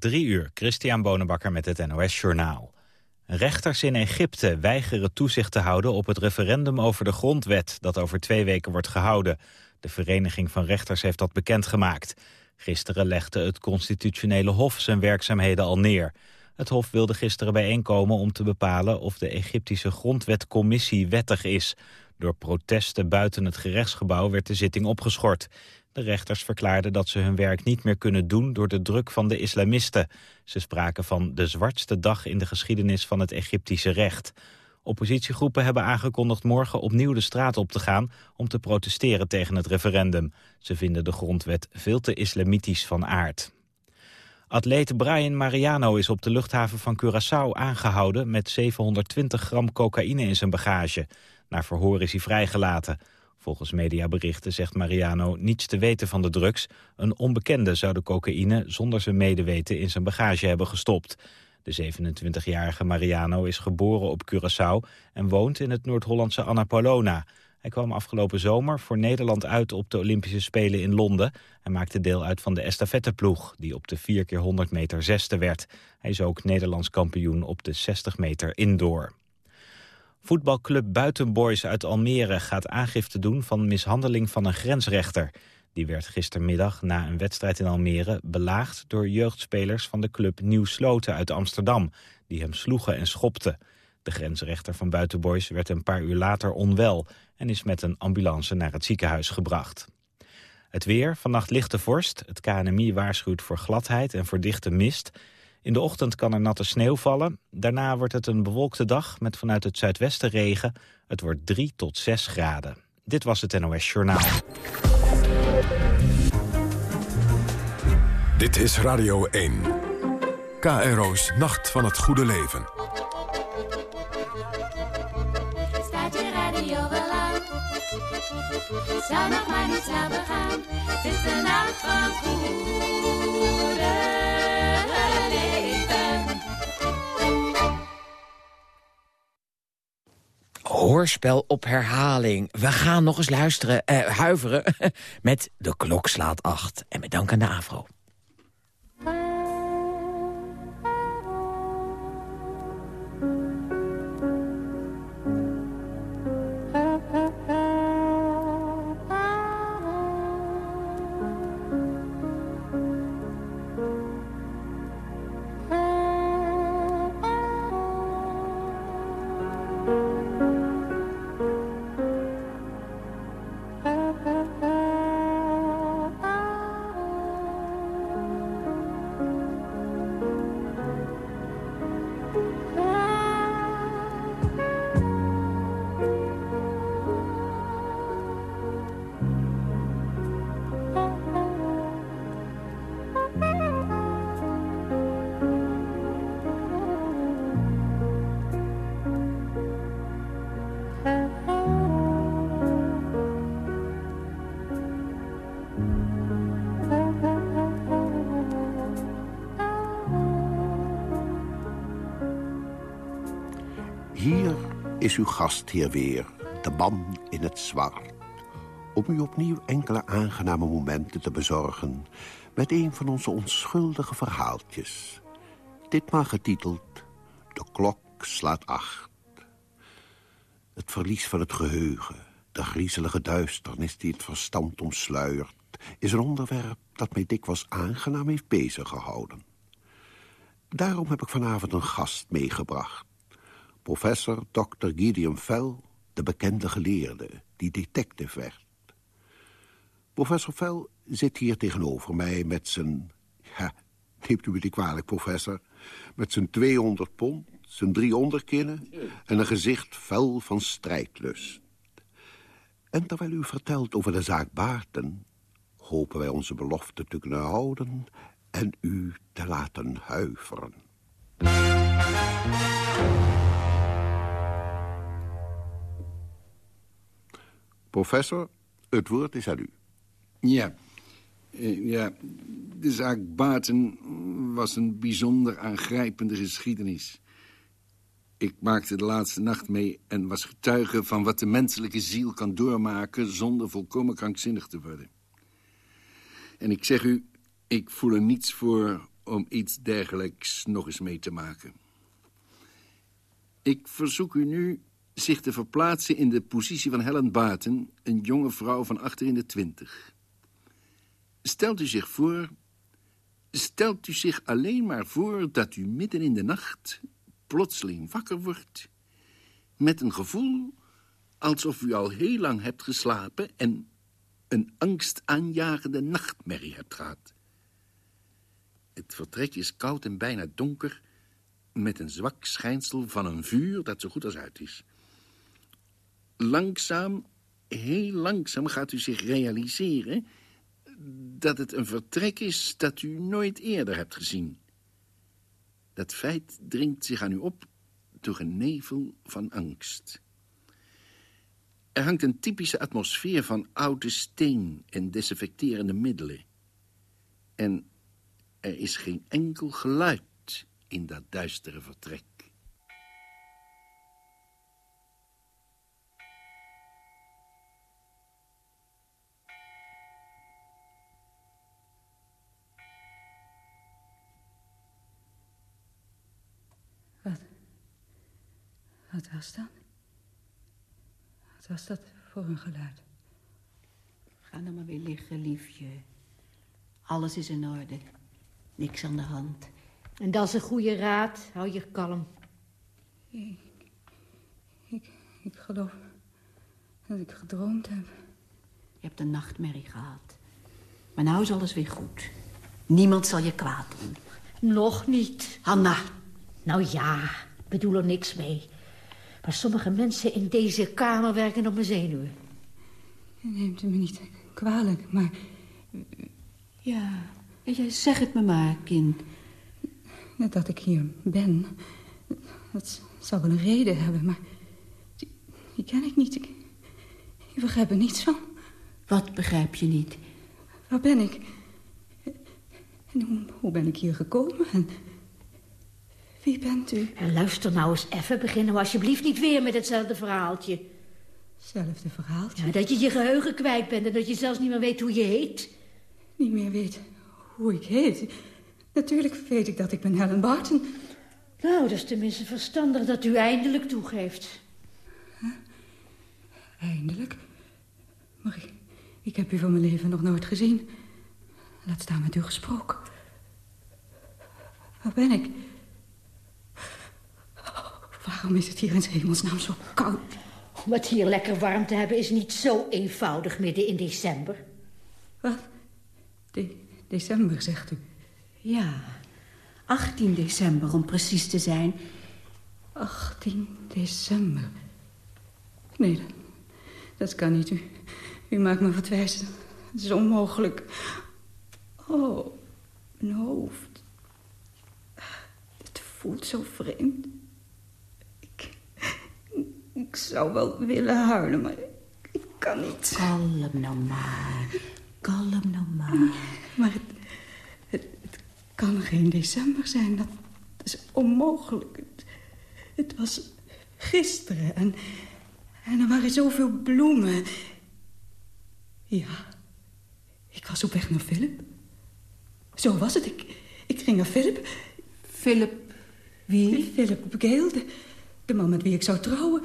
Drie uur, Christian Bonenbakker met het NOS Journaal. Rechters in Egypte weigeren toezicht te houden op het referendum over de grondwet... dat over twee weken wordt gehouden. De Vereniging van Rechters heeft dat bekendgemaakt. Gisteren legde het Constitutionele Hof zijn werkzaamheden al neer. Het Hof wilde gisteren bijeenkomen om te bepalen of de Egyptische grondwetcommissie wettig is. Door protesten buiten het gerechtsgebouw werd de zitting opgeschort. De rechters verklaarden dat ze hun werk niet meer kunnen doen door de druk van de islamisten. Ze spraken van de zwartste dag in de geschiedenis van het Egyptische recht. Oppositiegroepen hebben aangekondigd morgen opnieuw de straat op te gaan om te protesteren tegen het referendum. Ze vinden de grondwet veel te islamitisch van aard. Atleet Brian Mariano is op de luchthaven van Curaçao aangehouden met 720 gram cocaïne in zijn bagage. Na verhoor is hij vrijgelaten. Volgens mediaberichten zegt Mariano niets te weten van de drugs. Een onbekende zou de cocaïne zonder zijn medeweten in zijn bagage hebben gestopt. De 27-jarige Mariano is geboren op Curaçao en woont in het Noord-Hollandse Annapolona. Hij kwam afgelopen zomer voor Nederland uit op de Olympische Spelen in Londen. Hij maakte deel uit van de estafetteploeg, die op de 4 keer 100 meter zesde werd. Hij is ook Nederlands kampioen op de 60 meter indoor. Voetbalclub Buitenboys uit Almere gaat aangifte doen van mishandeling van een grensrechter. Die werd gistermiddag na een wedstrijd in Almere belaagd door jeugdspelers van de club Nieuw Sloten uit Amsterdam, die hem sloegen en schopten. De grensrechter van Buitenboys werd een paar uur later onwel en is met een ambulance naar het ziekenhuis gebracht. Het weer, vannacht lichte vorst. Het KNMI waarschuwt voor gladheid en voor dichte mist. In de ochtend kan er natte sneeuw vallen. Daarna wordt het een bewolkte dag met vanuit het zuidwesten regen. Het wordt 3 tot 6 graden. Dit was het NOS Journaal. Dit is Radio 1. KRO's Nacht van het Goede Leven. Staat je radio wel aan? Zou nog maar niet snel begaan. Het is de nacht van het goede Hoorspel op herhaling. We gaan nog eens luisteren, eh, huiveren, met De Klok slaat acht. En met dank aan de AVRO. Is uw gastheer weer, de man in het zwart. Om u opnieuw enkele aangename momenten te bezorgen... met een van onze onschuldige verhaaltjes. Ditmaal getiteld De klok slaat acht. Het verlies van het geheugen, de griezelige duisternis die het verstand omsluiert... is een onderwerp dat mij dikwijls aangenaam heeft beziggehouden. Daarom heb ik vanavond een gast meegebracht. Professor Dr. Gideon Fell, de bekende geleerde, die detective werd. Professor Fell zit hier tegenover mij met zijn... Ja, neemt u me niet kwalijk, professor. Met zijn 200 pond, zijn drie onderkinnen... en een gezicht fel van strijdlust. En terwijl u vertelt over de zaak Baarten... hopen wij onze belofte te kunnen houden... en u te laten huiveren. Professor, het woord is aan u. Ja. Eh, ja, de zaak Baten was een bijzonder aangrijpende geschiedenis. Ik maakte de laatste nacht mee en was getuige van wat de menselijke ziel kan doormaken zonder volkomen krankzinnig te worden. En ik zeg u, ik voel er niets voor om iets dergelijks nog eens mee te maken. Ik verzoek u nu zich te verplaatsen in de positie van Helen Barton, een jonge vrouw van achter in de twintig. Stelt u zich voor, stelt u zich alleen maar voor dat u midden in de nacht plotseling wakker wordt met een gevoel alsof u al heel lang hebt geslapen en een angstaanjagende nachtmerrie hebt gehad. Het vertrek is koud en bijna donker, met een zwak schijnsel van een vuur dat zo goed als uit is. Langzaam, heel langzaam gaat u zich realiseren dat het een vertrek is dat u nooit eerder hebt gezien. Dat feit dringt zich aan u op door een nevel van angst. Er hangt een typische atmosfeer van oude steen en desinfecterende middelen. En er is geen enkel geluid in dat duistere vertrek. Was dat? Wat was dat voor een geluid? Ga nou maar weer liggen, liefje. Alles is in orde. Niks aan de hand. En dat is een goede raad. Hou je kalm. Ik, ik, ik geloof dat ik gedroomd heb. Je hebt een nachtmerrie gehad. Maar nou is alles weer goed. Niemand zal je kwaad doen. Nog niet. Hanna, Nou ja, bedoel er niks mee. Maar sommige mensen in deze kamer werken op mijn zenuwen. Neemt u me niet kwalijk, maar ja, ja, zeg het me maar, kind. net dat ik hier ben... dat zal wel een reden hebben, maar die, die ken ik niet. Ik, ik begrijp er niets van. Wat begrijp je niet? Waar ben ik? En hoe, hoe ben ik hier gekomen? En wie bent u? En luister nou eens even. Beginnen we alsjeblieft niet weer met hetzelfde verhaaltje. Zelfde verhaaltje. Ja, dat je je geheugen kwijt bent en dat je zelfs niet meer weet hoe je heet. Niet meer weet hoe ik heet. Natuurlijk weet ik dat ik ben Helen Barton. Nou, dat is tenminste verstandig dat u eindelijk toegeeft. Eindelijk. Maar ik, ik heb u van mijn leven nog nooit gezien. Laat staan met u gesproken. Waar ben ik? Waarom is het hier in hemelsnaam zo koud? Om het hier lekker warm te hebben is niet zo eenvoudig midden in december. Wat? De december, zegt u. Ja, 18 december om precies te zijn. 18 december. Nee, dat, dat kan niet. U, u maakt me vertwijzen. Het is onmogelijk. Oh, mijn hoofd. Het voelt zo vreemd. Ik, zou wel willen huilen, maar ik kan niet. Kalm nou maar. Kalm nou maar. Maar het, het, het kan geen december zijn. Dat is onmogelijk. Het, het was gisteren en, en er waren zoveel bloemen. Ja, ik was op weg naar Philip. Zo was het. Ik, ik ging naar Philip. Philip, wie? Philip Gale, de, de man met wie ik zou trouwen.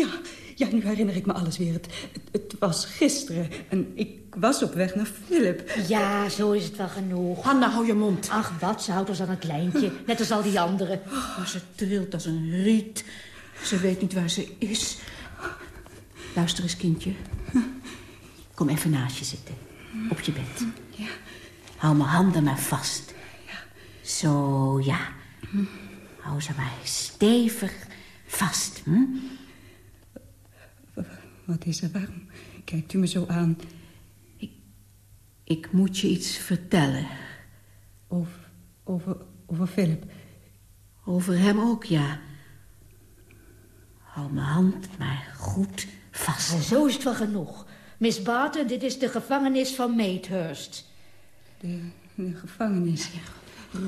Ja, ja, nu herinner ik me alles weer. Het, het, het was gisteren en ik was op weg naar Philip. Ja, zo is het wel genoeg. Hanna, hou je mond. Ach, wat, ze houdt ons aan het lijntje. Net als al die anderen. Maar ze trilt als een riet. Ze weet niet waar ze is. Luister eens, kindje. Kom even naast je zitten. Op je bed. Ja. Hou mijn handen maar vast. Zo, ja. Hou ze maar stevig vast. Hm? Wat is er? Waarom kijkt u me zo aan? Ik moet je iets vertellen. Over, over, over Philip. Over hem ook, ja. Hou mijn hand maar goed vast. Zo is het wel genoeg. Miss Barton, dit is de gevangenis van Maidhurst. De, de gevangenis.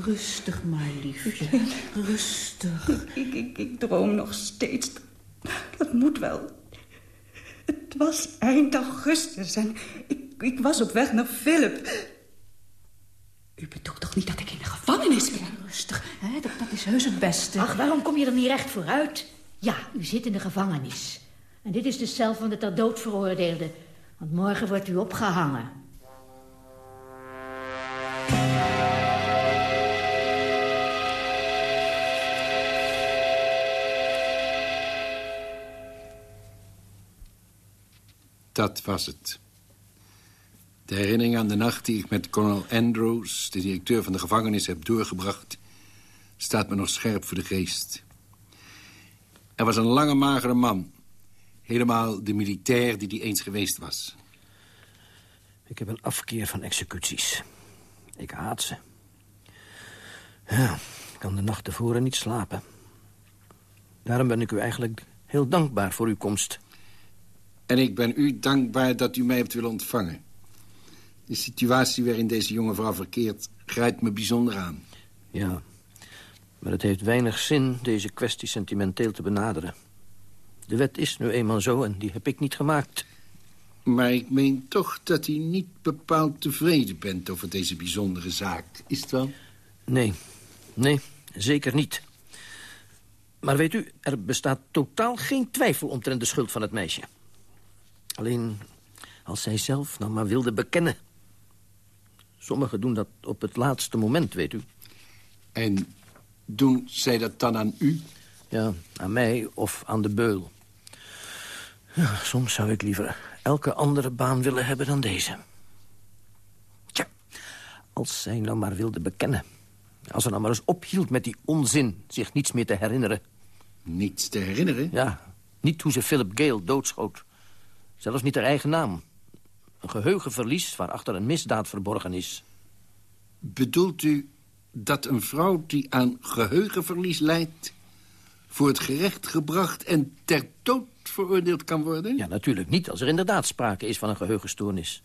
Rustig maar, liefje. Rustig. Ik, ik, ik droom nog steeds. Dat moet wel. Het was eind augustus en ik, ik was op weg naar Philip. U bedoelt toch niet dat ik in de gevangenis ben? Rustig, hè? Dat, dat is heus het beste. Ach, waarom kom je er niet recht vooruit? Ja, u zit in de gevangenis. En dit is de cel van de ter dood veroordeelde. Want morgen wordt u opgehangen. Dat was het. De herinnering aan de nacht die ik met kolonel Andrews... de directeur van de gevangenis, heb doorgebracht... staat me nog scherp voor de geest. Er was een lange, magere man. Helemaal de militair die die eens geweest was. Ik heb een afkeer van executies. Ik haat ze. Ja, ik kan de nacht tevoren niet slapen. Daarom ben ik u eigenlijk heel dankbaar voor uw komst. En ik ben u dankbaar dat u mij hebt willen ontvangen. De situatie waarin deze jonge vrouw verkeert... grijpt me bijzonder aan. Ja, maar het heeft weinig zin deze kwestie sentimenteel te benaderen. De wet is nu eenmaal zo en die heb ik niet gemaakt. Maar ik meen toch dat u niet bepaald tevreden bent over deze bijzondere zaak. Is het wel? Nee, nee, zeker niet. Maar weet u, er bestaat totaal geen twijfel omtrent de schuld van het meisje. Alleen als zij zelf nou maar wilde bekennen. Sommigen doen dat op het laatste moment, weet u. En doen zij dat dan aan u? Ja, aan mij of aan de beul. Ja, soms zou ik liever elke andere baan willen hebben dan deze. Tja, als zij nou maar wilde bekennen. Als ze nou maar eens ophield met die onzin zich niets meer te herinneren. Niets te herinneren? Ja, niet hoe ze Philip Gale doodschoot. Zelfs niet haar eigen naam. Een geheugenverlies waarachter een misdaad verborgen is. Bedoelt u dat een vrouw die aan geheugenverlies lijdt... voor het gerecht gebracht en ter dood veroordeeld kan worden? Ja, natuurlijk niet, als er inderdaad sprake is van een geheugenstoornis.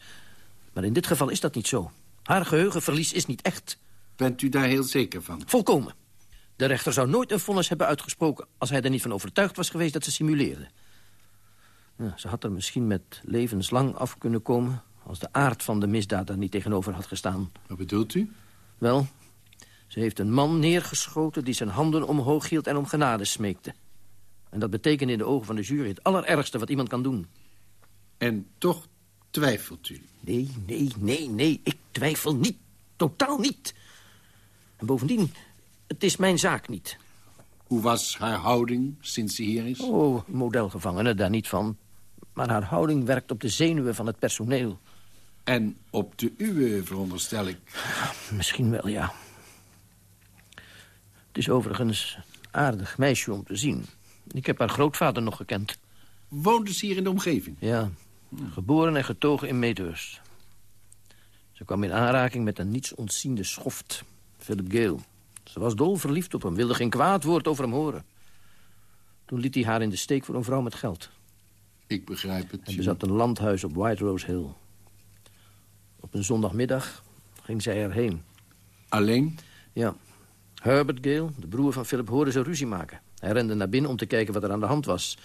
Maar in dit geval is dat niet zo. Haar geheugenverlies is niet echt. Bent u daar heel zeker van? Volkomen. De rechter zou nooit een vonnis hebben uitgesproken... als hij er niet van overtuigd was geweest dat ze simuleerde. Ja, ze had er misschien met levenslang af kunnen komen... als de aard van de misdaad daar niet tegenover had gestaan. Wat bedoelt u? Wel, ze heeft een man neergeschoten die zijn handen omhoog hield en om genade smeekte. En dat betekent in de ogen van de jury het allerergste wat iemand kan doen. En toch twijfelt u? Nee, nee, nee, nee, ik twijfel niet. Totaal niet. En bovendien, het is mijn zaak niet. Hoe was haar houding sinds ze hier is? Oh, modelgevangene, daar niet van. Maar haar houding werkt op de zenuwen van het personeel. En op de uwe, veronderstel ik. Misschien wel, ja. Het is overigens een aardig meisje om te zien. Ik heb haar grootvader nog gekend. Woonde ze hier in de omgeving? Ja, geboren en getogen in Meethurst. Ze kwam in aanraking met een niets ontziende schoft, Philip Gale. Ze was dol verliefd op hem, wilde geen kwaad woord over hem horen. Toen liet hij haar in de steek voor een vrouw met geld. Ik begrijp het. Hij bezat een landhuis op White Rose Hill. Op een zondagmiddag ging zij erheen. Alleen? Ja. Herbert Gale, de broer van Philip, hoorde ze ruzie maken. Hij rende naar binnen om te kijken wat er aan de hand was.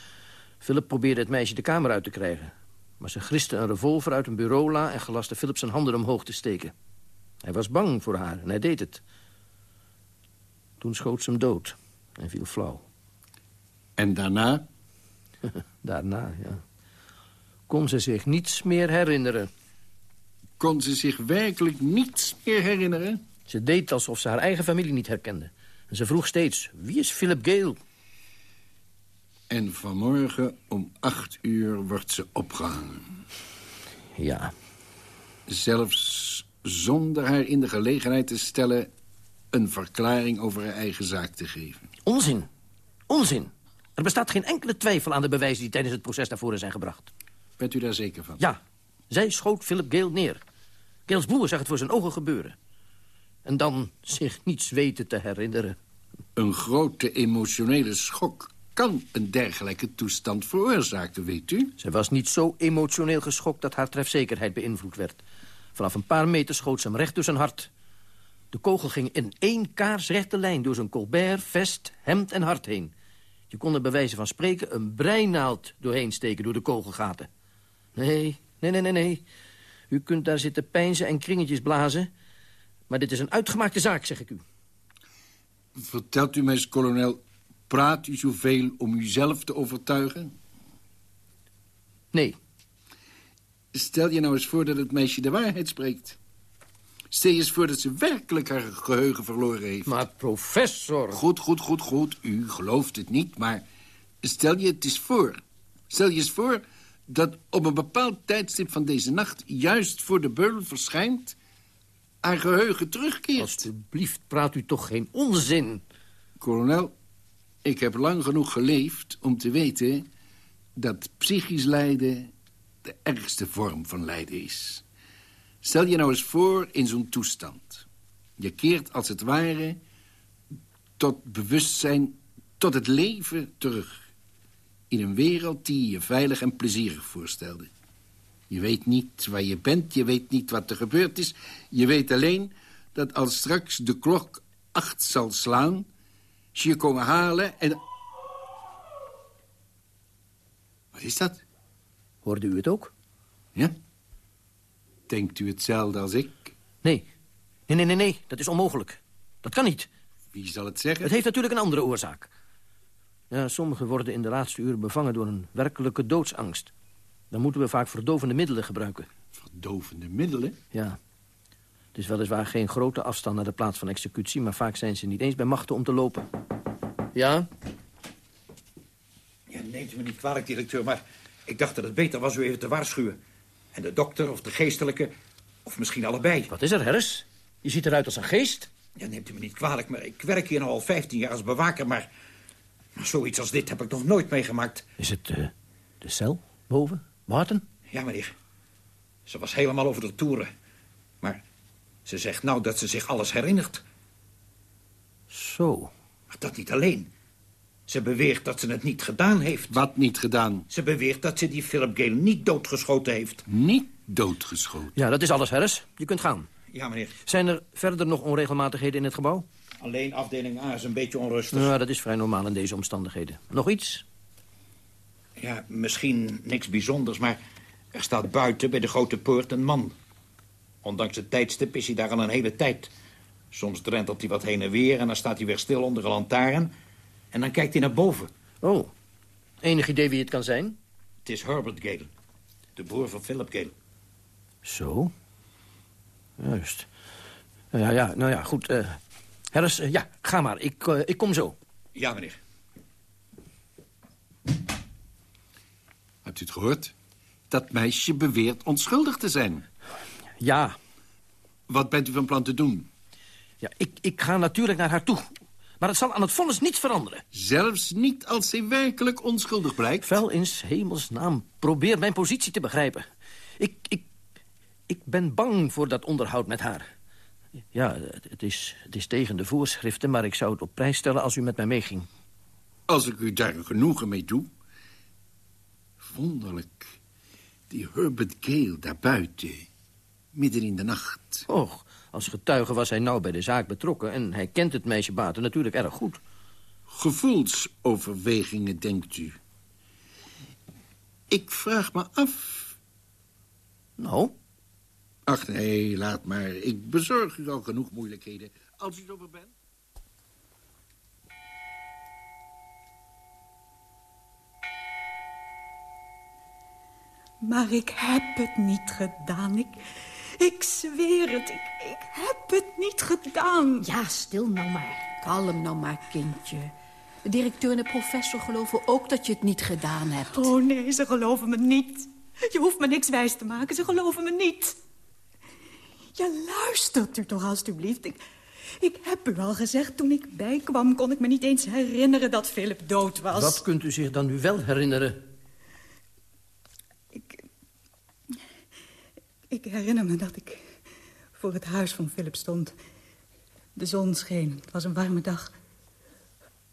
Philip probeerde het meisje de kamer uit te krijgen. Maar ze griste een revolver uit een bureaula... en gelastte Philip zijn handen omhoog te steken. Hij was bang voor haar en hij deed het. Toen schoot ze hem dood en viel flauw. En daarna? Daarna, ja. Kon ze zich niets meer herinneren. Kon ze zich werkelijk niets meer herinneren? Ze deed alsof ze haar eigen familie niet herkende. En ze vroeg steeds, wie is Philip Gale? En vanmorgen om acht uur wordt ze opgehangen. Ja. Zelfs zonder haar in de gelegenheid te stellen... een verklaring over haar eigen zaak te geven. Onzin. Onzin. Er bestaat geen enkele twijfel aan de bewijzen die tijdens het proces naar voren zijn gebracht. Bent u daar zeker van? Ja. Zij schoot Philip Gale neer. Gales broer zag het voor zijn ogen gebeuren. En dan zich niets weten te herinneren. Een grote emotionele schok kan een dergelijke toestand veroorzaken, weet u? Ze was niet zo emotioneel geschokt dat haar trefzekerheid beïnvloed werd. Vanaf een paar meter schoot ze hem recht door zijn hart. De kogel ging in één kaarsrechte lijn door zijn colbert, vest, hemd en hart heen. Je kon er bij wijze van spreken een breinaald doorheen steken door de kogelgaten. Nee, nee, nee, nee, nee. U kunt daar zitten pijnzen en kringetjes blazen... Maar dit is een uitgemaakte zaak, zeg ik u. Vertelt u mij eens, kolonel, praat u zoveel om uzelf te overtuigen? Nee. Stel je nou eens voor dat het meisje de waarheid spreekt. Stel je eens voor dat ze werkelijk haar geheugen verloren heeft. Maar professor... Goed, goed, goed, goed. U gelooft het niet, maar stel je het eens voor. Stel je eens voor dat op een bepaald tijdstip van deze nacht... juist voor de beul verschijnt, haar geheugen terugkeert. Alsjeblieft, praat u toch geen onzin. Kolonel, ik heb lang genoeg geleefd om te weten... dat psychisch lijden de ergste vorm van lijden is. Stel je nou eens voor in zo'n toestand. Je keert als het ware tot bewustzijn, tot het leven terug. In een wereld die je veilig en plezierig voorstelde. Je weet niet waar je bent, je weet niet wat er gebeurd is. Je weet alleen dat als straks de klok acht zal slaan... ze je komen halen en... Wat is dat? Hoorde u het ook? Ja? Denkt u hetzelfde als ik? Nee. Nee, nee, nee, nee. Dat is onmogelijk. Dat kan niet. Wie zal het zeggen? Het heeft natuurlijk een andere oorzaak. Ja, sommigen worden in de laatste uren bevangen door een werkelijke doodsangst. Dan moeten we vaak verdovende middelen gebruiken. Verdovende middelen? Ja. Het is weliswaar geen grote afstand naar de plaats van executie... maar vaak zijn ze niet eens bij machten om te lopen. Ja? Ja, neemt u me niet kwalijk, directeur, maar ik dacht dat het beter was u even te waarschuwen. En de dokter of de geestelijke, of misschien allebei. Wat is er, Harris? Je ziet eruit als een geest. Ja, neemt u me niet kwalijk, maar ik werk hier al 15 jaar als bewaker, maar... maar zoiets als dit heb ik nog nooit meegemaakt. Is het eh, de cel boven? Martin? Ja, meneer. Ze was helemaal over de toeren. Maar ze zegt nou dat ze zich alles herinnert. Zo. Maar dat niet alleen. Ze beweert dat ze het niet gedaan heeft. Wat niet gedaan? Ze beweert dat ze die Philip Gale niet doodgeschoten heeft. Niet doodgeschoten? Ja, dat is alles, Harris. Je kunt gaan. Ja, meneer. Zijn er verder nog onregelmatigheden in het gebouw? Alleen afdeling A is een beetje onrustig. Ja, dat is vrij normaal in deze omstandigheden. Nog iets? Ja, misschien niks bijzonders, maar er staat buiten bij de grote poort een man. Ondanks het tijdstip is hij daar al een hele tijd. Soms drentelt hij wat heen en weer en dan staat hij weer stil onder een lantaarn. En dan kijkt hij naar boven. Oh, enig idee wie het kan zijn? Het is Herbert Gale, de broer van Philip Gale. Zo? Juist. Ja, ja, nou ja, goed. eh Harris, eh, ja, ga maar. Ik, eh, ik kom zo. Ja, meneer. Hebt u het gehoord? Dat meisje beweert onschuldig te zijn. Ja. Wat bent u van plan te doen? Ja, ik, ik ga natuurlijk naar haar toe. Maar het zal aan het vonnis niets veranderen. Zelfs niet als zij werkelijk onschuldig blijkt? Wel in hemelsnaam. Probeer mijn positie te begrijpen. Ik, ik, ik ben bang voor dat onderhoud met haar. Ja, het het is, het is tegen de voorschriften, maar ik zou het op prijs stellen als u met mij meeging. Als ik u daar genoegen mee doe. Wonderlijk. Die Herbert Gale daarbuiten. Midden in de nacht. Och, als getuige was hij nauw bij de zaak betrokken... en hij kent het meisje Baten natuurlijk erg goed. Gevoelsoverwegingen, denkt u. Ik vraag me af... Nou? Ach nee, laat maar. Ik bezorg u al genoeg moeilijkheden. Als u zover bent. Maar ik heb het niet gedaan. Ik, ik zweer het. Ik, ik heb het niet gedaan. Ja, stil nou maar. Kalm nou maar, kindje. De directeur en de professor geloven ook dat je het niet gedaan hebt. Oh nee, ze geloven me niet. Je hoeft me niks wijs te maken. Ze geloven me niet. Ja, luistert u toch alstublieft. Ik, ik heb u al gezegd, toen ik bijkwam... kon ik me niet eens herinneren dat Philip dood was. Wat kunt u zich dan nu wel herinneren? Ik herinner me dat ik voor het huis van Philip stond. De zon scheen. Het was een warme dag.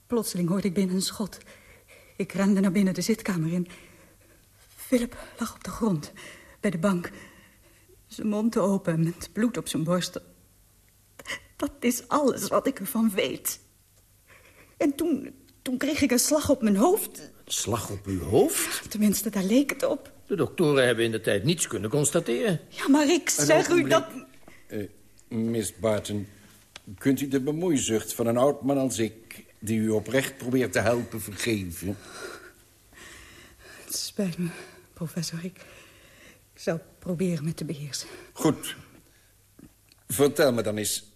Plotseling hoorde ik binnen een schot. Ik rende naar binnen de zitkamer in. Philip lag op de grond, bij de bank. Zijn mond open, met bloed op zijn borst. Dat is alles wat ik ervan weet. En toen, toen kreeg ik een slag op mijn hoofd. Slag op uw hoofd? Tenminste, daar leek het op. De doktoren hebben in de tijd niets kunnen constateren. Ja, maar ik zeg u dat... Eh, Miss Barton, kunt u de bemoeizucht van een oud man als ik... die u oprecht probeert te helpen, vergeven? Het spijt me, professor. Ik, ik zal proberen me te beheersen. Goed. Vertel me dan eens.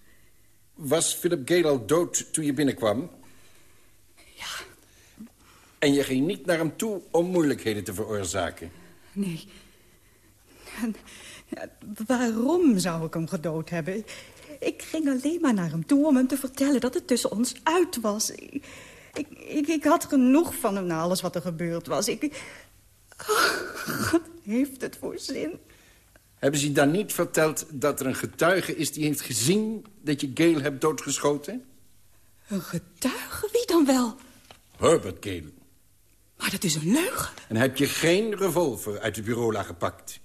Was Philip Gale al dood toen je binnenkwam? Ja. En je ging niet naar hem toe om moeilijkheden te veroorzaken? Nee. Ja, waarom zou ik hem gedood hebben? Ik ging alleen maar naar hem toe om hem te vertellen dat het tussen ons uit was. Ik, ik, ik, ik had genoeg van hem na alles wat er gebeurd was. Ik... Oh, wat heeft het voor zin? Hebben ze je dan niet verteld dat er een getuige is die heeft gezien... dat je Gale hebt doodgeschoten? Een getuige? Wie dan wel? Herbert Gale. Maar dat is een leugen. En heb je geen revolver uit de bureau gepakt?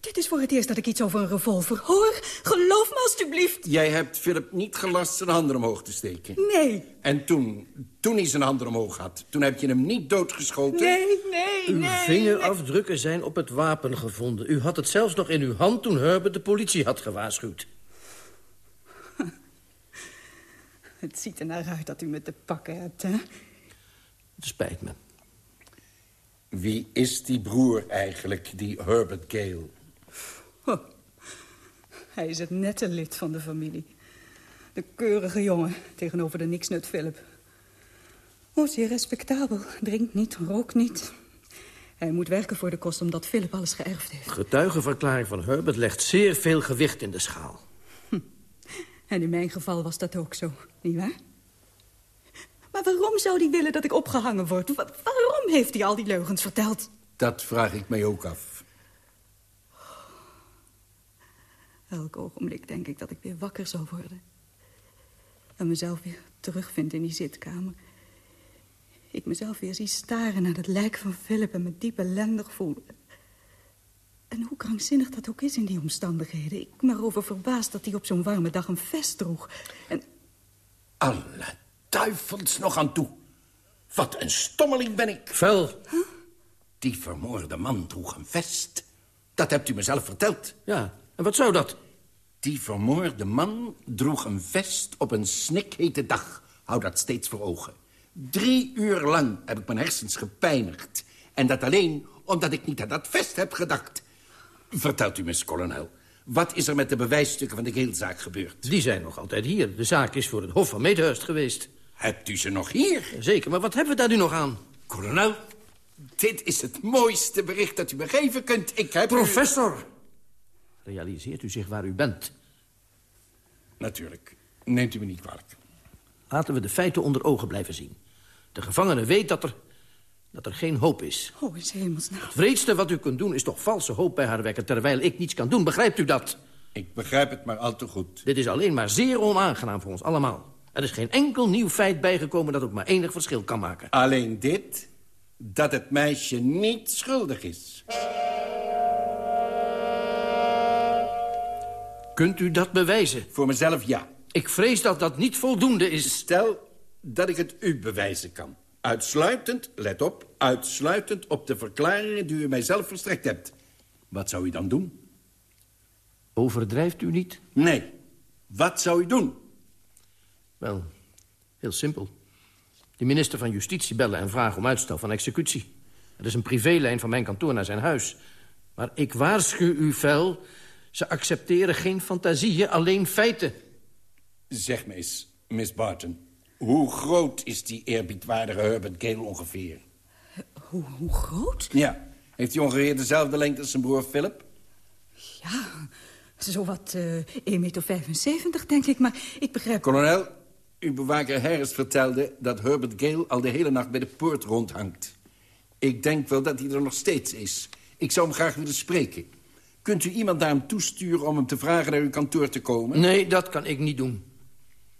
Dit is voor het eerst dat ik iets over een revolver hoor. Geloof me alstublieft. Jij hebt Philip niet gelast zijn handen omhoog te steken? Nee. En toen, toen hij zijn handen omhoog had, toen heb je hem niet doodgeschoten? Nee, nee, Uw nee. vingerafdrukken zijn op het wapen gevonden. U had het zelfs nog in uw hand toen Herbert de politie had gewaarschuwd. Het ziet er naar uit dat u me te pakken hebt, hè? Het spijt me. Wie is die broer eigenlijk, die Herbert Gale? Oh. Hij is het nette lid van de familie. De keurige jongen tegenover de niksnut Philip. Oh, zeer respectabel. Drinkt niet, rookt niet. Hij moet werken voor de kost omdat Philip alles geërfd heeft. Getuigenverklaring van Herbert legt zeer veel gewicht in de schaal. En in mijn geval was dat ook zo, nietwaar? Maar waarom zou hij willen dat ik opgehangen word? Wa- waarom heeft hij al die leugens verteld? Dat vraag ik mij ook af. Elk ogenblik denk ik dat ik weer wakker zal worden. En mezelf weer terugvind in die zitkamer. Ik mezelf weer zie staren naar het lijk van Philip en me diep ellendig voel. En hoe krankzinnig dat ook is in die omstandigheden. Ik maar over verbaasd dat hij op zo'n warme dag een vest droeg. En Alle duivels nog aan toe. Wat een stommeling ben ik. Vel. Die vermoorde man droeg een vest. Dat hebt u mezelf verteld. Ja, en wat zou dat? Die vermoorde man droeg een vest op een snikhete dag. Hou dat steeds voor ogen. Drie uur lang heb ik mijn hersens gepijnigd. En dat alleen omdat ik niet aan dat vest heb gedacht. Vertelt u, Miss Kolonel. Wat is er met de bewijsstukken van de geelzaak gebeurd? Die zijn nog altijd hier. De zaak is voor het Hof van Medehurst geweest. Hebt u ze nog hier? Zeker, maar wat hebben we daar nu nog aan? Kolonel, dit is het mooiste bericht dat u me geven kunt. Ik heb u- Professor! Realiseert u zich waar u bent? Natuurlijk. Neemt u me niet kwalijk. Laten we de feiten onder ogen blijven zien. De gevangene weet dat er, dat er geen hoop is. oh, in 's hemelsnaam. Het wreedste wat u kunt doen is toch valse hoop bij haar wekken... terwijl ik niets kan doen. Begrijpt u dat? Ik begrijp het maar al te goed. Dit is alleen maar zeer onaangenaam voor ons allemaal. Er is geen enkel nieuw feit bijgekomen dat ook maar enig verschil kan maken. Alleen dit, dat het meisje niet schuldig is. Kunt u dat bewijzen? Voor mezelf ja. Ik vrees dat dat niet voldoende is. Stel dat ik het u bewijzen kan. Uitsluitend, let op, uitsluitend op de verklaringen die u mijzelf verstrekt hebt. Wat zou u dan doen? Overdrijft u niet? Nee. Wat zou u doen? Wel, heel simpel. De minister van Justitie bellen en vragen om uitstel van executie. Het is een privélijn van mijn kantoor naar zijn huis. Maar ik waarschuw u fel, ze accepteren geen fantasieën, alleen feiten. Zeg me eens, Miss Barton. Hoe groot is die eerbiedwaardige Herbert Gale ongeveer? Hoe, hoe groot? Ja. Heeft hij ongeveer dezelfde lengte als zijn broer Philip? Ja, zowat eh 1,75 meter, denk ik. Maar ik begrijp... Kolonel, uw bewaker Harris vertelde dat Herbert Gale al de hele nacht bij de poort rondhangt. Ik denk wel dat hij er nog steeds is. Ik zou hem graag willen spreken. Kunt u iemand naar hem toesturen om hem te vragen naar uw kantoor te komen? Nee, dat kan ik niet doen.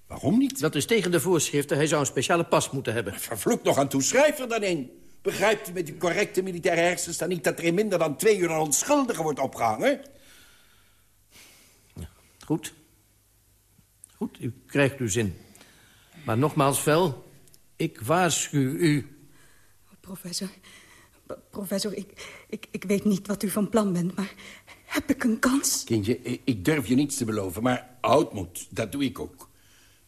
Waarom niet? Dat is tegen de voorschriften. Hij zou een speciale pas moeten hebben. Vervloekt nog aan toe, schrijf er dan in. Begrijpt u met uw correcte militaire hersens dan niet... dat er in minder dan twee uur een onschuldige wordt opgehangen? Goed. Goed, u krijgt uw zin. Maar nogmaals, Vel, ik waarschuw u. Professor, professor, ik, ik, ik weet niet wat u van plan bent, maar heb ik een kans? Kindje, ik durf je niets te beloven, maar oud Dat doe ik ook.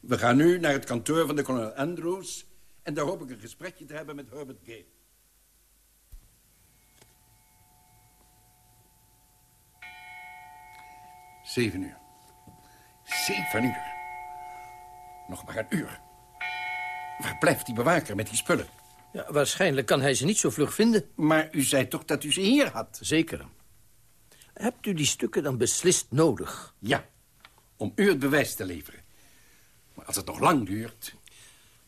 We gaan nu naar het kantoor van de kolonel Andrews... en daar hoop ik een gesprekje te hebben met Herbert Gale. Zeven uur. Zeven uur. Nog maar een uur. Waar blijft die bewaker met die spullen? Ja, waarschijnlijk kan hij ze niet zo vlug vinden. Maar u zei toch dat u ze hier had? Zeker. Hebt u die stukken dan beslist nodig? Ja, om u het bewijs te leveren. Maar als het nog lang duurt...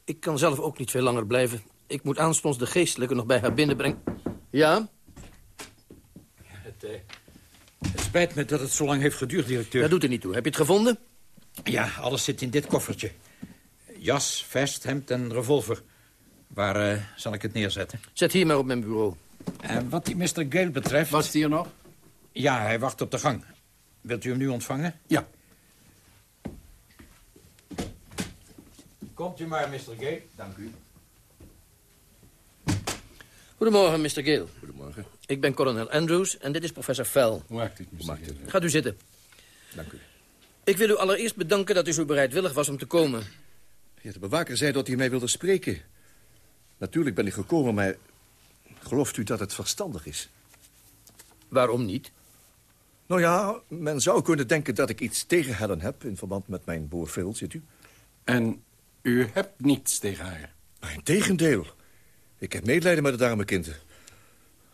Ik kan zelf ook niet veel langer blijven. Ik moet aanstonds de geestelijke nog bij haar binnenbrengen. Ja? Het, eh, het spijt me dat het zo lang heeft geduurd, directeur. Dat doet er niet toe. Heb je het gevonden? Ja, alles zit in dit koffertje. Jas, vest, hemd en revolver. Waar eh, zal ik het neerzetten? Zet hier maar op mijn bureau. En wat die Mr. Gale betreft... Was die er nog? Ja, hij wacht op de gang. Wilt u hem nu ontvangen? Ja. Komt u maar, Mr. Gale. Dank u. Goedemorgen, Mr. Gale. Goedemorgen. Ik ben kolonel Andrews en dit is professor Fell. Hoe maakt u het, Mr. Gale? Gaat u zitten. Dank u. Ik wil u allereerst bedanken dat u zo bereidwillig was om te komen. Ja, de bewaker zei dat hij mij wilde spreken. Natuurlijk ben ik gekomen, maar gelooft u dat het verstandig is? Waarom niet? Nou ja, men zou kunnen denken dat ik iets tegen Helen heb... in verband met mijn boer Phil, ziet u. En u hebt niets tegen haar? Maar in tegendeel. Ik heb medelijden met het arme kind.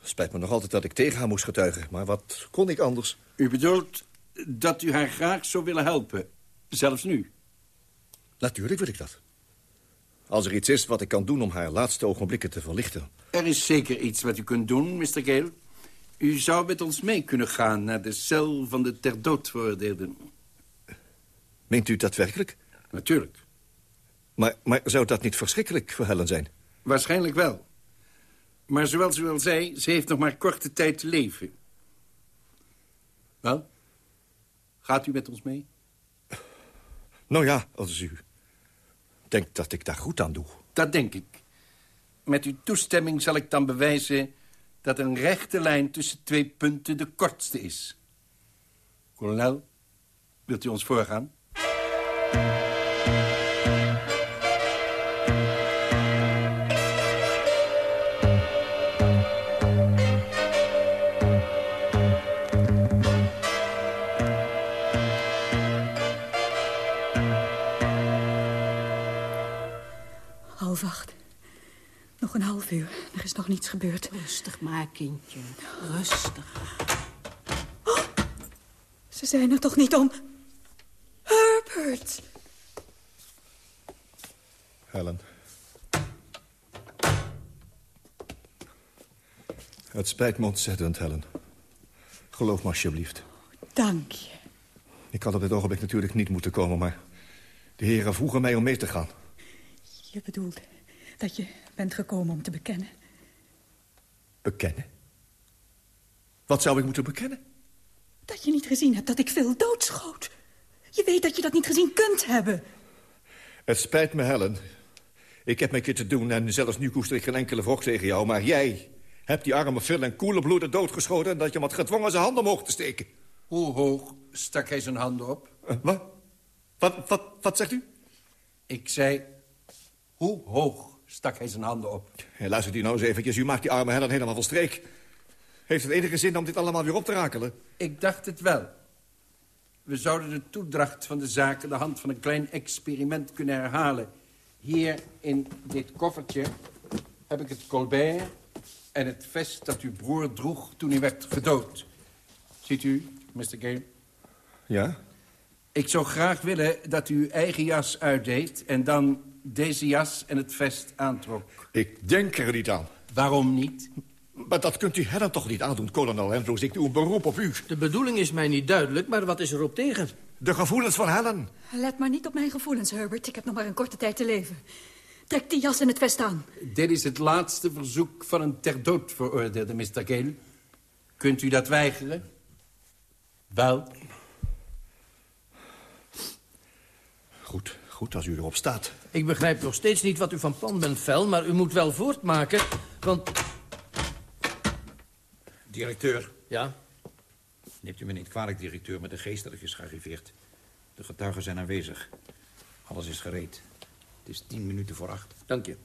Spijt me nog altijd dat ik tegen haar moest getuigen. Maar wat kon ik anders? U bedoelt dat u haar graag zou willen helpen. Zelfs nu? Natuurlijk wil ik dat. Als er iets is wat ik kan doen om haar laatste ogenblikken te verlichten. Er is zeker iets wat u kunt doen, Mr. Gale. U zou met ons mee kunnen gaan naar de cel van de ter dood veroordeelden. Meent u dat werkelijk? Natuurlijk. Maar, maar zou dat niet verschrikkelijk voor Helen zijn? Waarschijnlijk wel. Maar zoals u al zei, ze heeft nog maar korte tijd te leven. Wel, gaat u met ons mee? Nou ja, als u denkt dat ik daar goed aan doe. Dat denk ik. Met uw toestemming zal ik dan bewijzen... dat een rechte lijn tussen twee punten de kortste is. Kolonel, wilt u ons voorgaan? Uur. Er is nog niets gebeurd. Rustig maar, kindje. Rustig. Ze zijn er toch niet om... Herbert! Helen. Het spijt me ontzettend, Helen. Geloof me alsjeblieft. Dank je. Ik had op dit ogenblik natuurlijk niet moeten komen, maar... de heren vroegen mij om mee te gaan. Je bedoelt dat je bent gekomen om te bekennen. Bekennen? Wat zou ik moeten bekennen? Dat je niet gezien hebt dat ik veel doodschoot. Je weet dat je dat niet gezien kunt hebben. Het spijt me, Helen. Ik heb mijn keer te doen en zelfs nu koester ik geen enkele wrok tegen jou. Maar jij hebt die arme Phil en koele bloeden doodgeschoten... en dat je hem had gedwongen zijn handen omhoog te steken. Hoe hoog stak hij zijn handen op? Uh, wat? Wat, wat? wat zegt u? Ik zei, hoe hoog stak hij zijn handen op? Ja, luistert u nou eens eventjes. U maakt die arme Helen helemaal van streek. Heeft het enige zin om dit allemaal weer op te rakelen? Ik dacht het wel. We zouden de toedracht van de zaak aan de hand van een klein experiment kunnen herhalen. Hier in dit koffertje heb ik het colbert en het vest dat uw broer droeg toen hij werd gedood. Ziet u, Mr. Gale? Ja? Ik zou graag willen dat u uw eigen jas uitdeed... en dan deze jas en het vest aantrok. Ik denk er niet aan. Waarom niet? Maar dat kunt u Helen toch niet aandoen, kolonel Andrews. Ik doe een beroep op u. De bedoeling is mij niet duidelijk, maar wat is erop tegen? De gevoelens van Helen. Let maar niet op mijn gevoelens, Herbert. Ik heb nog maar een korte tijd te leven. Trek die jas en het vest aan. Dit is het laatste verzoek van een ter dood veroordeelde, Mr. Gale. Kunt u dat weigeren? Wel? Goed, goed als u erop staat. Ik begrijp nog steeds niet wat u van plan bent, Vel, maar u moet wel voortmaken, want... Directeur. Ja? Neemt u me niet kwalijk, directeur, maar de geestelijke is gearriveerd. De getuigen zijn aanwezig. Alles is gereed. Het is tien minuten voor acht. Dank je.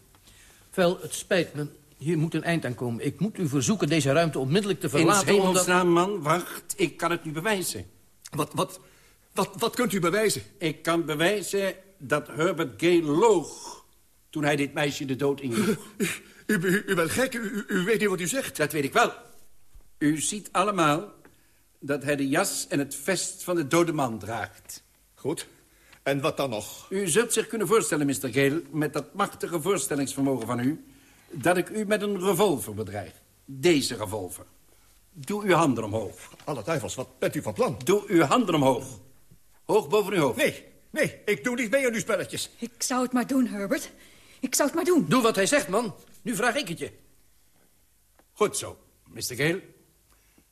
Vel, het spijt me. Hier moet een eind aan komen. Ik moet u verzoeken deze ruimte onmiddellijk te In verlaten. omdat- hemelsnaam, man, wacht. Ik kan het nu bewijzen. Wat, wat, wat, wat kunt u bewijzen? Ik kan bewijzen dat Herbert Gay loog... toen hij dit meisje de dood injoeg. U, u, u bent gek, u, u- u weet niet wat u zegt. Dat weet ik wel. U ziet allemaal dat hij de jas en het vest van de dode man draagt. Goed. En wat dan nog? U zult zich kunnen voorstellen, Mr. Gale... met dat machtige voorstellingsvermogen van u... dat ik u met een revolver bedreig. Deze revolver. Doe uw handen omhoog. Alle duivels, wat bent u van plan? Doe uw handen omhoog. Hoog boven uw hoofd. Nee, nee, ik doe niet mee aan uw spelletjes. Ik zou het maar doen, Herbert. Ik zou het maar doen. Doe wat hij zegt, man. Nu vraag ik het je. Goed zo, Mr. Gale.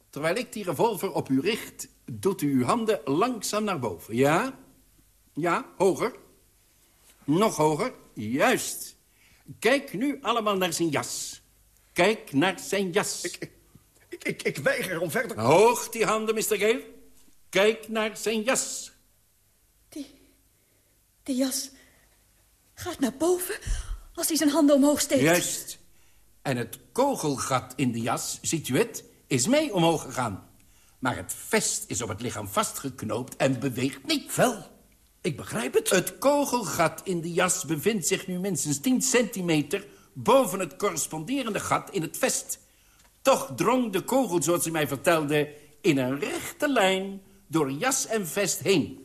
Terwijl ik die revolver op u richt... doet u uw handen langzaam naar boven. Ja? Ja, hoger. Nog hoger. Juist. Kijk nu allemaal naar zijn jas. Kijk naar zijn jas. Ik, ik, ik weiger om verder... Hoog die handen, Mr. Gale. Kijk naar zijn jas. De jas gaat naar boven als hij zijn handen omhoog steekt. Juist. En het kogelgat in de jas, ziet u het, is mee omhoog gegaan. Maar het vest is op het lichaam vastgeknoopt en beweegt niet. Wel, ik begrijp het. Het kogelgat in de jas bevindt zich nu minstens 10 centimeter... boven het corresponderende gat in het vest. Toch drong de kogel, zoals u mij vertelde... in een rechte lijn door jas en vest heen.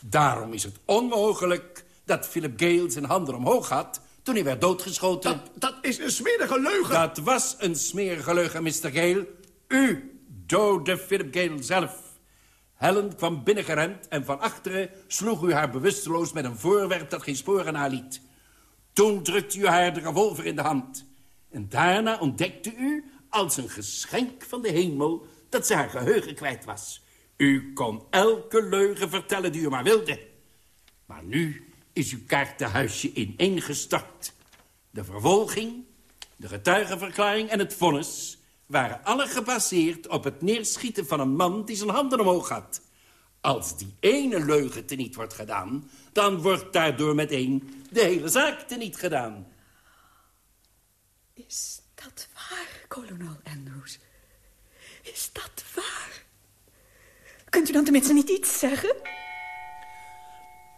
Daarom is het onmogelijk dat Philip Gale zijn handen omhoog had... toen hij werd doodgeschoten. Dat, dat is een smerige leugen. Dat was een smerige leugen, Mr. Gale. U doodde Philip Gale zelf. Helen kwam binnengerend en van achteren sloeg u haar bewusteloos... met een voorwerp dat geen sporen naliet. Toen drukte u haar de revolver in de hand. En daarna ontdekte u, als een geschenk van de hemel... dat ze haar geheugen kwijt was. U kon elke leugen vertellen die u maar wilde. Maar nu is uw kaartenhuisje ineengestort. De vervolging, de getuigenverklaring en het vonnis... waren alle gebaseerd op het neerschieten van een man die zijn handen omhoog had. Als die ene leugen teniet wordt gedaan... dan wordt daardoor meteen de hele zaak teniet gedaan. Is dat waar, kolonel Andrews? Is dat waar? Kunt u dan tenminste niet iets zeggen?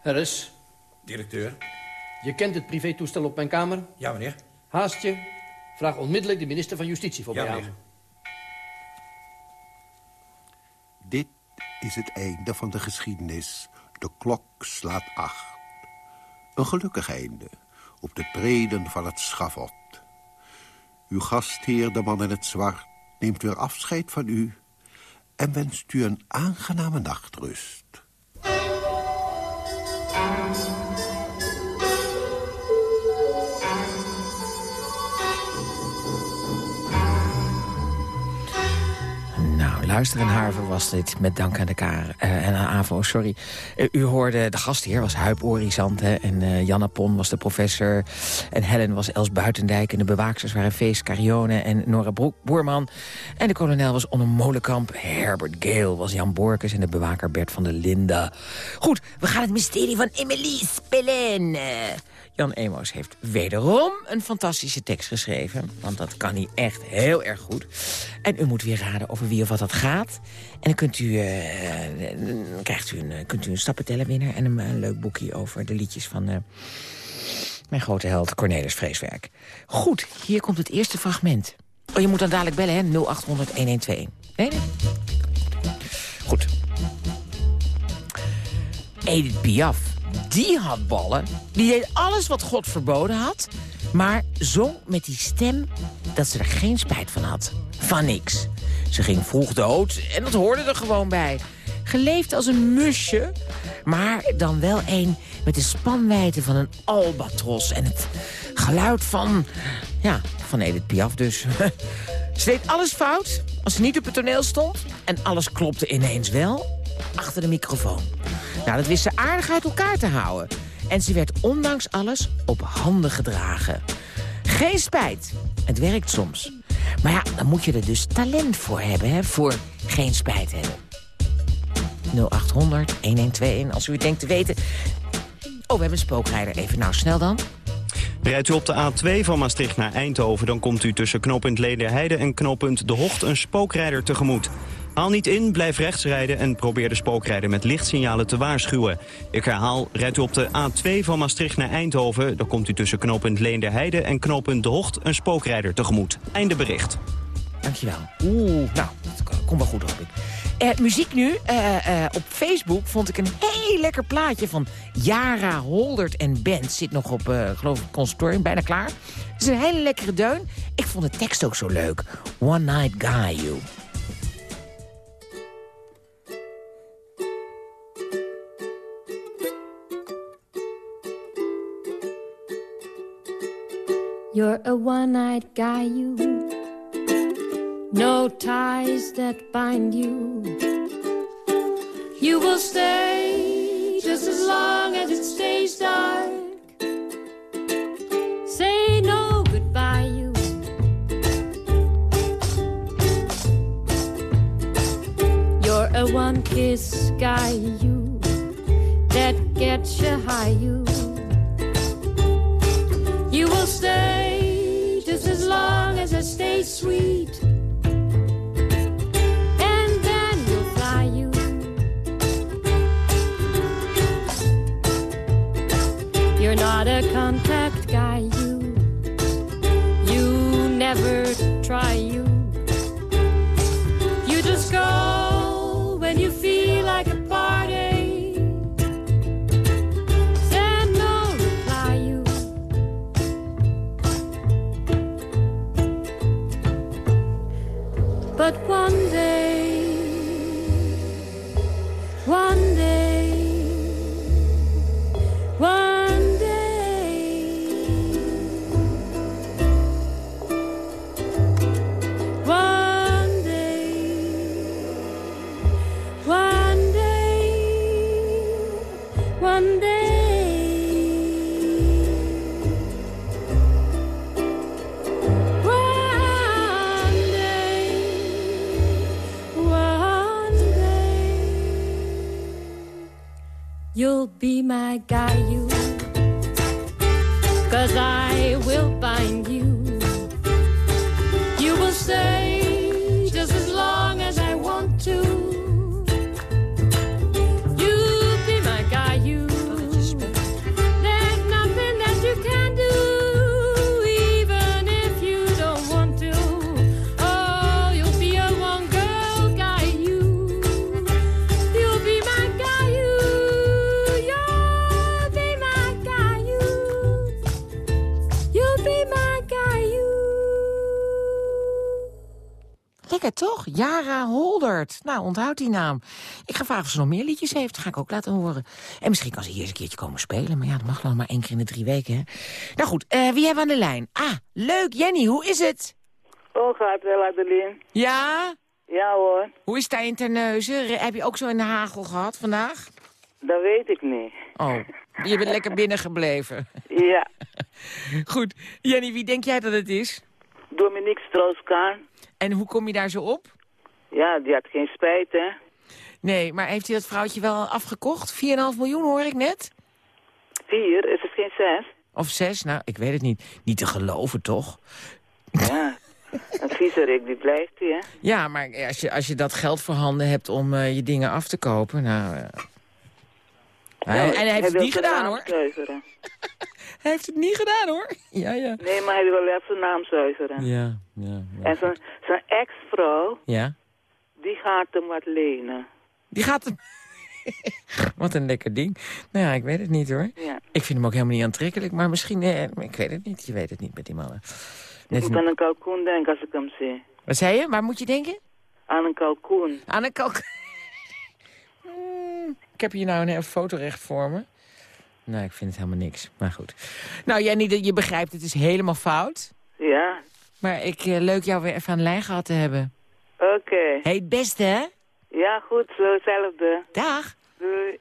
Harris, Directeur. je kent het privétoestel op mijn kamer. Ja, meneer. Haast je. Vraag onmiddellijk de minister van Justitie voor Ja, mij aan. Dit is het einde van de geschiedenis. De klok slaat acht. Een gelukkig einde op de treden van het schavot. Uw gastheer, de man in het zwart, neemt weer afscheid van u... en wenst u een aangename nachtrust. Luister en Harver was dit, met dank aan de Kar eh, en aan AVO, sorry. Eh, u hoorde, de gastheer was Huip Orizante en eh Janna Pon was de professor... en Helen was Els Buitendijk en de bewaaksters waren Fees Carione en Nora Broek, Boerman. En de kolonel was Onno Molenkamp, Herbert Gale was Jan Borkes... en de bewaker Bert van der Linde. Goed, we gaan het mysterie van Emily spelen. Eh, Jan Emos heeft wederom een fantastische tekst geschreven. Want dat kan hij echt heel erg goed. En u moet weer raden over wie of wat dat gaat. En dan kunt u, eh, eh, krijgt u een, eh, kunt u een en een, een leuk boekje over de liedjes van... eh, mijn grote held Cornelis Vreeswerk. Goed, hier komt het eerste fragment. Oh, je moet dan dadelijk bellen, hè? 0800-1121. Nee, nee? Goed. Edith Piaf, die had ballen. Die deed alles wat God verboden had. Maar zong met die stem dat ze er geen spijt van had. Van niks. Ze ging vroeg dood en dat hoorde er gewoon bij. Geleefd als een musje, maar dan wel een met de spanwijdte van een albatros... en het geluid van, ja, van Edith Piaf dus. Ze deed alles fout als ze niet op het toneel stond... en alles klopte ineens wel achter de microfoon. Nou, dat wist ze aardig uit elkaar te houden. En ze werd ondanks alles op handen gedragen. Geen spijt. Het werkt soms. Maar ja, dan moet je er dus talent voor hebben, hè? Voor geen spijt hebben. 0800 1121 als u het denkt te weten. Oh, we hebben een spookrijder. Even nou, snel dan. Rijdt u op de A2 van Maastricht naar Eindhoven... dan komt u tussen knooppunt Lederheide en knooppunt De Hocht een spookrijder tegemoet. Haal niet in, blijf rechts rijden en probeer de spookrijder met lichtsignalen te waarschuwen. Ik herhaal, rijdt u op de A2 van Maastricht naar Eindhoven... dan komt u tussen knooppunt Leenderheide en knooppunt De Hocht een spookrijder tegemoet. Einde bericht. Dankjewel. Oeh, nou, dat komt wel goed, hoop ik. Eh, muziek nu. Eh, eh, op Facebook vond ik een heel lekker plaatje van Yara Holdert en Band. Zit nog op, geloof ik, conservatorium, bijna klaar. Het is een hele lekkere deun. Ik vond de tekst ook zo leuk. One Night Guy You. You're a one-eyed guy, you. No ties that bind you. You will stay just as long as it stays dark. Say no goodbye, you. You're a one-kiss guy, you. That gets you high, you. You will stay as long as I stay sweet. And then we'll you. You're not a contact guy, you. You never my guy, you. Cause I will you. You Lekker toch? Yara Holdert. Nou, onthoud die naam. Ik ga vragen of ze nog meer liedjes heeft. Dat ga ik ook laten horen. En misschien kan ze hier eens een keertje komen spelen. Maar ja, dat mag dan maar één keer in de drie weken, hè? Nou goed, eh, wie hebben we aan de lijn? Ah, leuk. Jenny, hoe is het? Oh, gaat wel, Adeline. Ja? Ja hoor, Hoe is het daar in Terneuzen? Heb je ook zo in de hagel gehad vandaag? dat weet ik niet. Oh, je bent lekker binnen gebleven. Ja, Goed. Jenny, wie denk jij dat het is? Dominique Strauss-Kaan. En hoe kom je daar zo op? Ja, die had geen spijt, hè. Nee, maar heeft hij dat vrouwtje wel afgekocht? 4,5 miljoen hoor ik net. Vier, is het geen zes? Of zes? Nou, ik weet het niet. Niet te geloven, toch? Ja, een viezerik, die blijft hij, hè. Ja, maar als je, als je dat geld voorhanden hebt om eh, je dingen af te kopen, nou... eh. Hij- Nou, en hij heeft het niet gedaan, hoor. Hij heeft het niet gedaan, hoor. Ja, ja. Nee, maar hij wil wel zijn naam zuiveren. Ja, ja, ja. En zijn, zijn ex-vrouw, Ja? die gaat hem wat lenen. Die gaat hem... Wat een lekker ding. Nou ja, ik weet het niet, hoor. Ja. Ik vind hem ook helemaal niet aantrekkelijk, maar misschien... eh, ik weet het niet, je weet het niet met die mannen. Ik moet een- aan een kalkoen denken als ik hem zie. Wat zei je? Waar moet je denken? Aan een kalkoen. Aan een kalk... Ik heb hier nou een foto recht voor me. Nou, ik vind het helemaal niks. Maar goed. Nou, Jenny, je begrijpt, het is helemaal fout. Ja, Maar ik, eh, leuk jou weer even aan de lijn gehad te hebben. oké. Hey, het beste, hè? Ja, goed, zo, hetzelfde. Dag. Doei.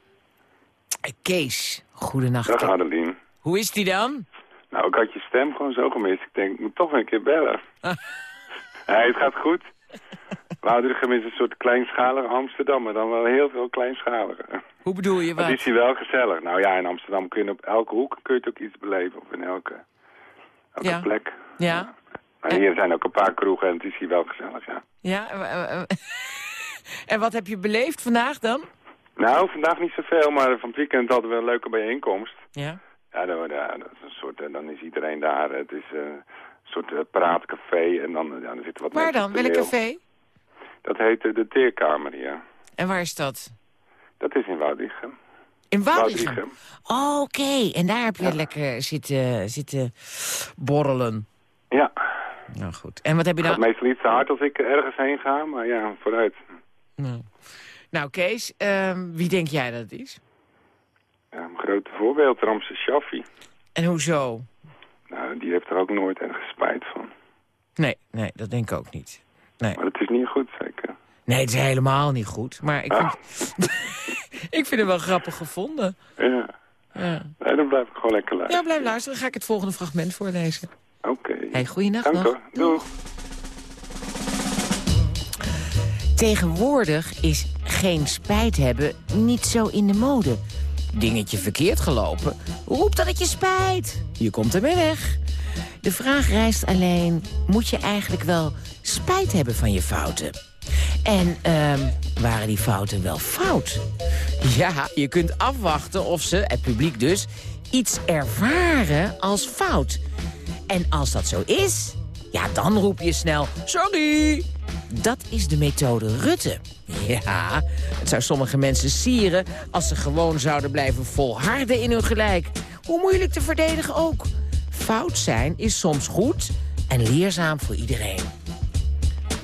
Eh, Kees, goedenacht. Dag. Adeline. Hoe is die dan? Nou, ik had je stem gewoon zo gemist. Ik denk, ik moet toch een keer bellen. nee, het gaat goed. Woudrichem is een soort kleinschalig Amsterdam, maar dan wel heel veel kleinschaliger. Hoe bedoel je, wat? is hij wel gezellig. Nou ja, in Amsterdam kun je op elke hoek kun je het ook iets beleven. Of in elke, elke Ja. plek. Ja? Maar hier zijn ook een paar kroegen en het is hier wel gezellig, ja. Ja? eh, eh, eh. en wat heb je beleefd vandaag dan? Nou, vandaag niet zoveel, maar van het weekend hadden we een leuke bijeenkomst. Ja? Ja, dat is een soort, dan is iedereen daar. Het is een soort praatcafé en dan, ja, dan zitten wat Waar dan? Welk café? Dat heet de Teerkamer hier. En waar is dat? Dat is in Woudrichem. In? Woudrichem. Oh, Oké, en daar heb je lekker zitten, zitten borrelen. Ja. Nou goed. En wat heb je Het dan? meestal niet zo hard als ik ergens heen ga, maar ja, vooruit. Nou, nou Kees, ehm, wie denk jij dat het is? Ja, een grote voorbeeld, Ramses Shaffi. En hoezo? Nou, die heeft er ook nooit ergens spijt van. Nee, nee, dat denk ik ook niet. Nee. Maar het is niet goed, zeker. Nee, het is helemaal niet goed. Maar ik vind, ik vind het wel grappig gevonden. Ja. Ja. Nee, dan blijf ik gewoon lekker ja, luisteren. blijf luisteren. Dan ga ik het volgende fragment voorlezen. Oké. Hey, goeienacht Dank nog. Doeg. Tegenwoordig is geen spijt hebben niet zo in de mode. Dingetje verkeerd gelopen, roep dat je spijt. Je komt ermee weg. De vraag rijst alleen, moet je eigenlijk wel spijt hebben van je fouten? En ehm, waren die fouten wel fout? Ja, je kunt afwachten of ze, het publiek dus, iets ervaren als fout. En als dat zo is, ja, dan roep je snel, sorry. Dat is de methode Rutte. Ja, het zou sommige mensen sieren als ze gewoon zouden blijven volharden in hun gelijk. Hoe moeilijk te verdedigen ook. Fout zijn is soms goed en leerzaam voor iedereen.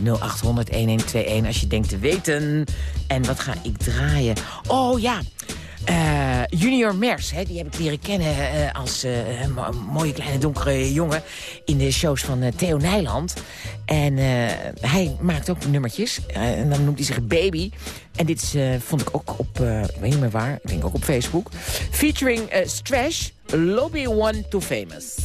0800-1121 als je denkt te weten. En wat ga ik draaien? Oh ja, eh, Junior Mers, hè, die heb ik leren kennen eh, als eh, een mo- mooie kleine donkere jongen... in de shows van Theo Nijland. En hij maakt ook nummertjes. en dan noemt hij zich Baby. En dit is, vond ik ook op, ik weet niet meer waar, ik denk ook op Facebook. Featuring Strash, Lobby One to Famous.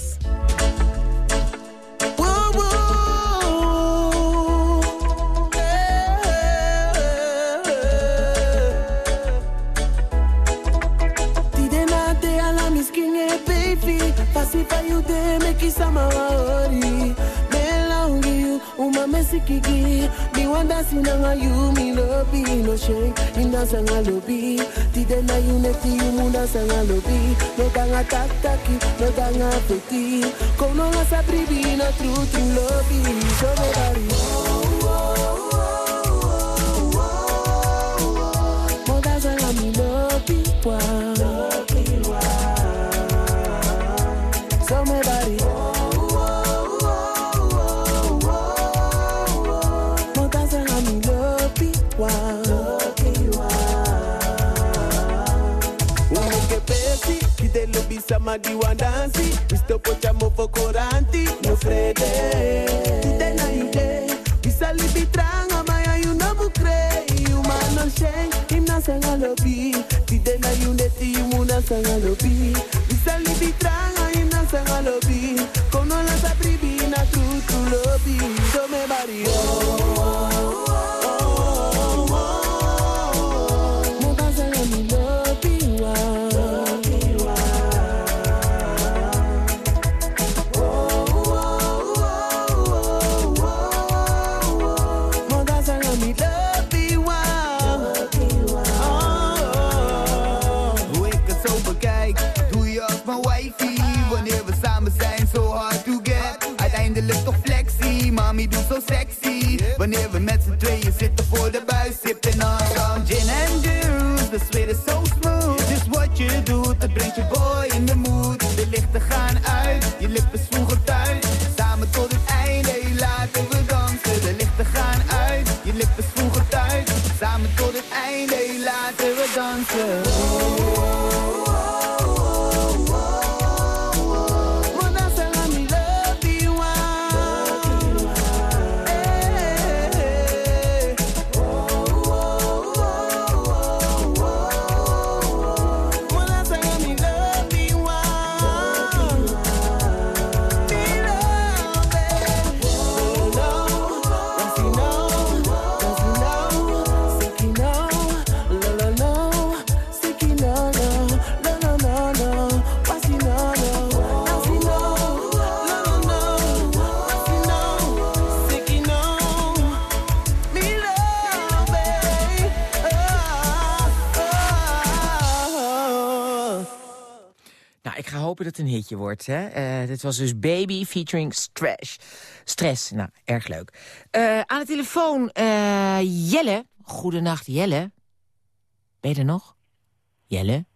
Fa you de me kisama waori Me longi you uma mesikiki Mi wanda sinanga you mi lobi no shake Inda sanga lobi. Tidena you neti you munda sanga lobi. No danga tataki no danga peti Kono nga sa pribi no true true lobi. So me bari Moda sanga mi lobi wa Tite na you. neti you muna sanga lobi Bisa libi tranga, him na sanga lobi Kono la sa pribi na true true lobi So me bari oh doet zo sexy. Wanneer we met z'n tweeën zitten voor de buis, sippen on gin and juice. De sfeer is zo smooth. Dus wat je doet, het brengt je boy in de mood. De lichten gaan uit, je lippen zwoegen thuis. Samen tot het einde, laten we dansen. De lichten gaan uit, je lippen zwoegen thuis. Samen tot het einde, laten we dansen. Dat het een hitje wordt. Hè? Eh, dit was dus Baby featuring Stress. Stress, nou, erg leuk. Eh, aan de telefoon, eh, Jelle. Goedenacht, Jelle. Ben je er nog? Jelle?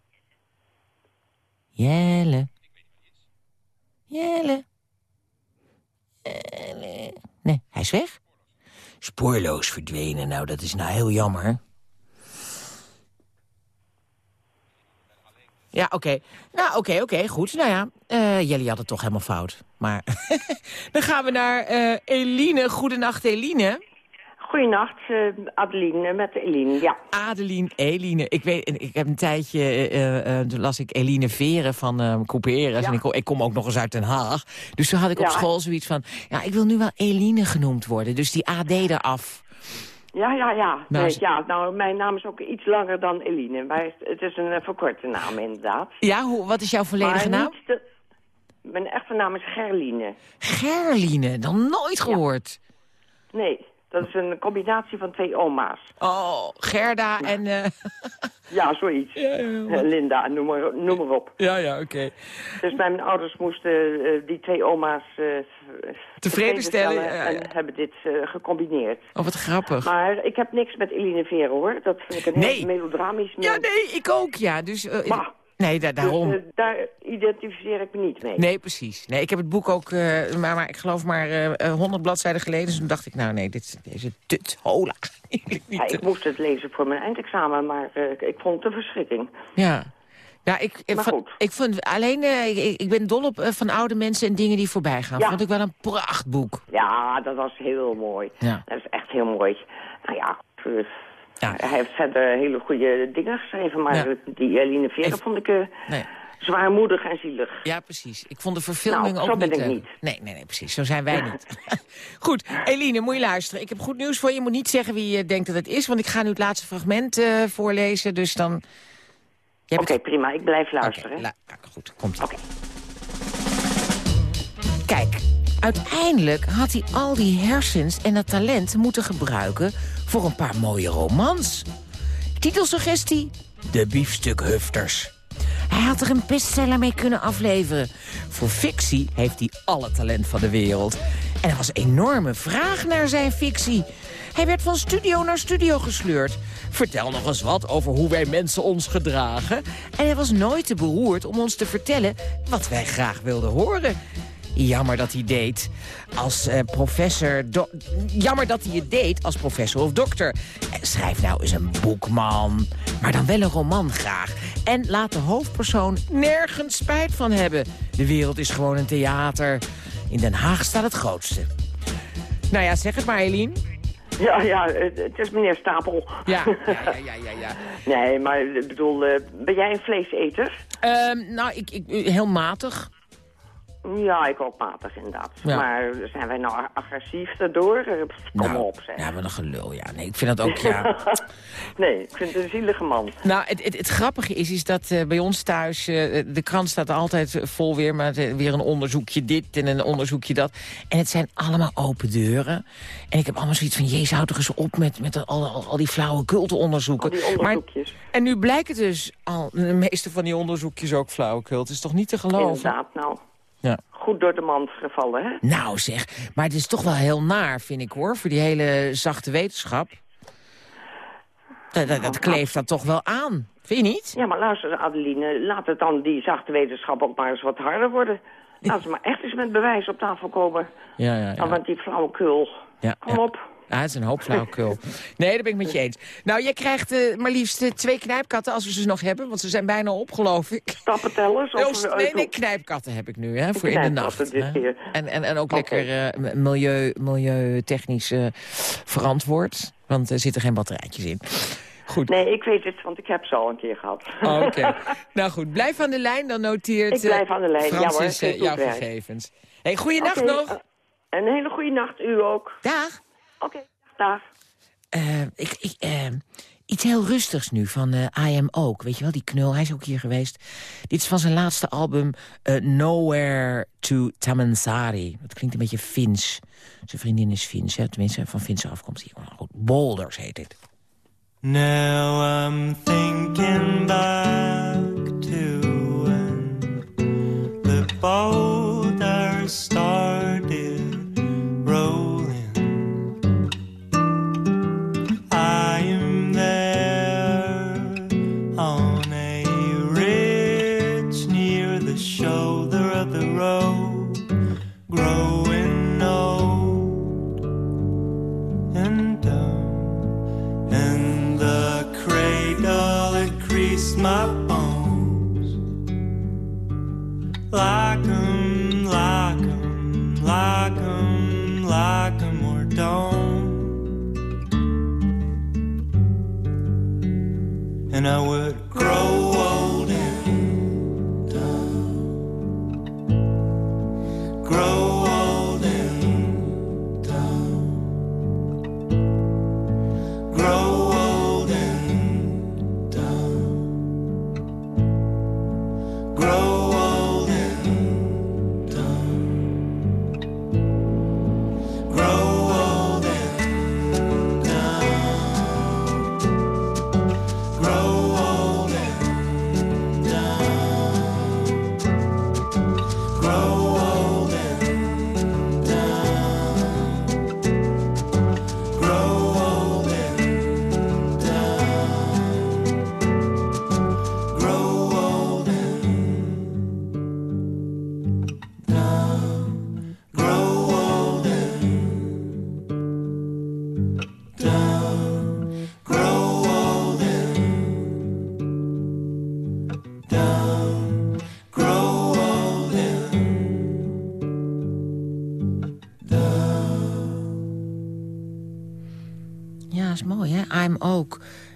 Jelle? Jelle? Jelle? Nee, hij is weg. Spoorloos verdwenen, nou, dat is nou heel jammer. Ja, oké. Nou, oké, oké, goed. Nou ja, eh Jelly had het toch helemaal fout. Maar dan gaan we naar eh, Eline. Goedenacht, Eline. Goedenacht, eh, Adeline met Eline, ja. Adeline, Eline. Ik, weet, ik heb een tijdje, eh, eh, toen las ik Eline Veren van eh Couperus. En ik, kom- ik kom ook nog eens uit Den Haag. Dus toen had ik op Ja. school zoiets van... Ja, ik wil nu wel Eline genoemd worden. Dus die AD eraf. Ja, ja, ja. Nou, Nee, ja. Nou, mijn naam is ook iets langer dan Eline. Maar het- is een eh, verkorte naam, inderdaad. Ja, hoe, wat is jouw volledige maar naam? mijn echte naam is Gerline. Gerline, dan nooit gehoord. Nee, dat is een combinatie van twee oma's. Oh, Gerda en... eh, Ja, zoiets. Eh, Linda, noem maar, noem maar op. Ja, ja, oké. Dus mijn ouders moesten eh, die twee oma's eh, Tevreden stellen, ja, ja. en hebben dit gecombineerd. Oh, wat grappig. Maar ik heb niks met Eline Veren, hoor. Dat vind ik een Nee. heel melodramisch Ja, nee, ik ook, ja. Dus, Maar- nee, da- daarom. Dus, eh, daar identificeer ik me niet mee. Nee, precies. Nee, ik heb het boek ook, eh, maar, maar ik geloof maar eh, eh, 100 bladzijden geleden. Dus toen dacht ik, nou nee, dit, deze tut, hola. Ja, ik moest het lezen voor mijn eindexamen, maar ik vond het een verschrikking. Ja. Ja, ik, ik, Maar goed. ik vond alleen, ik, ik ben dol op van oude mensen en dingen die voorbij gaan. Ja. Vond ik wel een prachtboek. Ja, dat was heel mooi. Ja. Dat is echt heel mooi. Nou ja, eh, hij heeft verder hele goede dingen geschreven, maar Ja. die Eline Veren vond ik eh, Nee. zwaarmoedig en zielig. Ja, precies. Ik vond de verfilming Nou, ook zo ben niet... ik eh, niet. Nee, nee, nee, precies. Zo zijn wij niet. Goed, Eline, moet je luisteren. Ik heb goed nieuws voor je. Je moet niet zeggen wie je denkt dat het is, want ik ga nu het laatste fragment eh, voorlezen. Dus dan... Oké, prima. Ik blijf luisteren. la- goed, komt. Kijk, uiteindelijk had hij al die hersens en dat talent moeten gebruiken voor een paar mooie romans. Titelsuggestie, De biefstukhufters. Hij had er een bestseller mee kunnen afleveren. Voor fictie heeft hij alle talent van de wereld. En er was enorme vraag naar zijn fictie. Hij werd van studio naar studio gesleurd. Vertel nog eens wat over hoe wij mensen ons gedragen. En hij was nooit te beroerd om ons te vertellen wat wij graag wilden horen. Jammer dat hij deed als eh, professor... Jammer dat hij het deed als professor of dokter. Eh, Schrijf nou eens een boek, man. Maar dan wel een roman graag. En laat de hoofdpersoon nergens spijt van hebben. De wereld is gewoon een theater. In Den Haag staat het grootste. Nou ja, zeg het maar, Eline. Ja, ja, het, is meneer Stapel. Ja, ja, ja, ja, ja. ja. nee, maar ik bedoel, eh, ben jij een vleeseter? Ehm, nou, ik, ik, heel matig. Ja, ik ook matig inderdaad. Ja. Maar zijn wij nou agressief daardoor? Eh, Kom Nou, op, zeg. Ja, wat een gelul. Ja, nee, ik vind dat ook, ja... nee, ik vind het een zielige man. Nou, het, het, het grappige is, is dat eh, bij ons thuis... eh, de krant staat altijd vol weer met eh, weer een onderzoekje dit en een onderzoekje dat. En het zijn allemaal open deuren. En ik heb allemaal zoiets van... Jezus, houd toch eens op met, met al, al, al die flauwe cultenonderzoeken. Al die onderzoekjes. Maar, en nu blijken dus al de meeste van die onderzoekjes ook flauwekul. Het is toch niet te geloven? Inderdaad, nou. Ja. Goed door de mand gevallen, hè? Nou zeg, maar het is toch wel heel naar, vind ik hoor, voor die hele zachte wetenschap. Dat, dat, dat kleeft dat toch wel aan, vind je niet? Ja, maar luister, Adeline, laat het dan die zachte wetenschap ook maar eens wat harder worden. Laat ze maar echt eens met bewijs op tafel komen. Ja, ja, Dan met die flauwekul. ja. Kom op. Het is een hoop. Nee, dat ben ik met je eens. Nou, jij krijgt eh, maar liefst eh, twee knijpkatten als we ze nog hebben. Want ze zijn bijna op, geloof ik. Stappentellers? Of, Oh, nee, nee, knijpkatten heb ik nu, hè, voor in de nacht. Dit keer. En, en, en ook lekker eh, milieu, milieutechnisch verantwoord. Want er zitten geen batterijtjes in. Goed. Nee, ik weet het, want ik heb ze al een keer gehad. Oh, Oké. nou goed, blijf aan de lijn. Dan noteert Ik blijf aan de lijn. Ja hoor, jouw gegevens. Hey, goeienacht Oké, nog. een hele goede nacht, u ook. Dag. Oké, dag. Eh, ik, ik, eh, iets heel rustigs nu van eh I Am Ook. Weet je wel, die knul, hij is ook hier geweest. Dit is van zijn laatste album eh, Nowhere to Tamansari. Dat klinkt een beetje Fins. Zijn vriendin is Fins, hè? tenminste van Finse afkomst. Hier, goed, Boulders heet dit. Now I'm thinking back to In the cradle, it creased my bones. Like 'em, like 'em, like 'em, like 'em, or don't. And I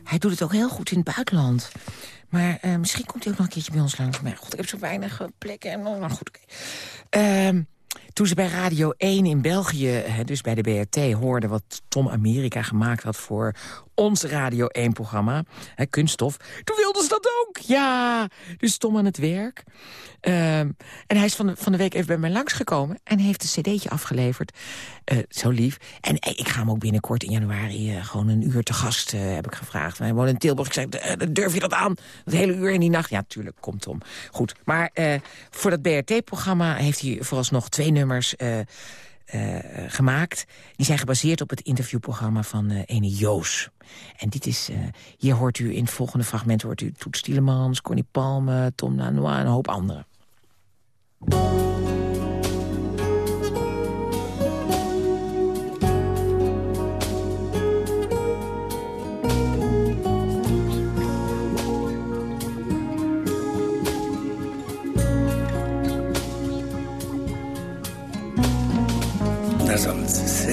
Hij doet het ook heel goed in het buitenland. Maar eh, misschien komt hij ook nog een keertje bij ons langs. Maar god, ik heb zo weinig eh, plekken. En, nou goed, oké. Ehm, toen ze bij Radio 1 in België, dus bij de BRT, hoorden... wat Tom Amerika gemaakt had voor ons Radio 1-programma, Kunststof... toen wilden ze dat ook, ja! Dus Tom aan het werk. Ehm, en hij is van de, van de week even bij mij langsgekomen... en heeft een cd'tje afgeleverd. Eh, zo lief. En eh, ik ga hem ook binnenkort in januari eh, gewoon een uur te gast, heb ik gevraagd. Wij wonen in Tilburg. Ik zei, durf je dat aan? Dat hele uur in die nacht? Ja, tuurlijk, komt Tom. Goed, maar voor dat BRT-programma heeft hij vooralsnog twee nummers... eh, eh, gemaakt. Die zijn gebaseerd op het interviewprogramma van eh ene Joos. En dit is, hier hoort u in het volgende fragment... hoort u Toet Stielemans, Connie Palme, Tom Lanois en een hoop anderen.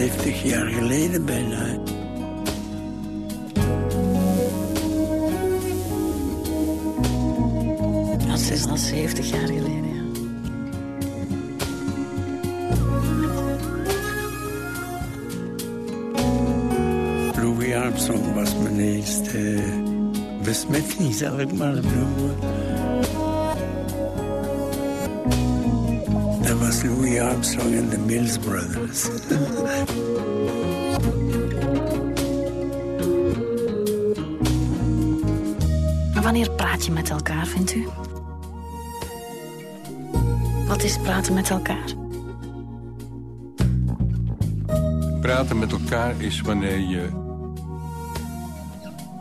70 jaar geleden bijna. Dat is al 70 jaar geleden, ja. Louis Armstrong was mijn eerste eh, besmetting, zal ik maar noemen. Was Louis Armstrong en de Mills Brothers. Maar wanneer praat je met elkaar, vindt u? Wat is praten met elkaar? Praten met elkaar is wanneer je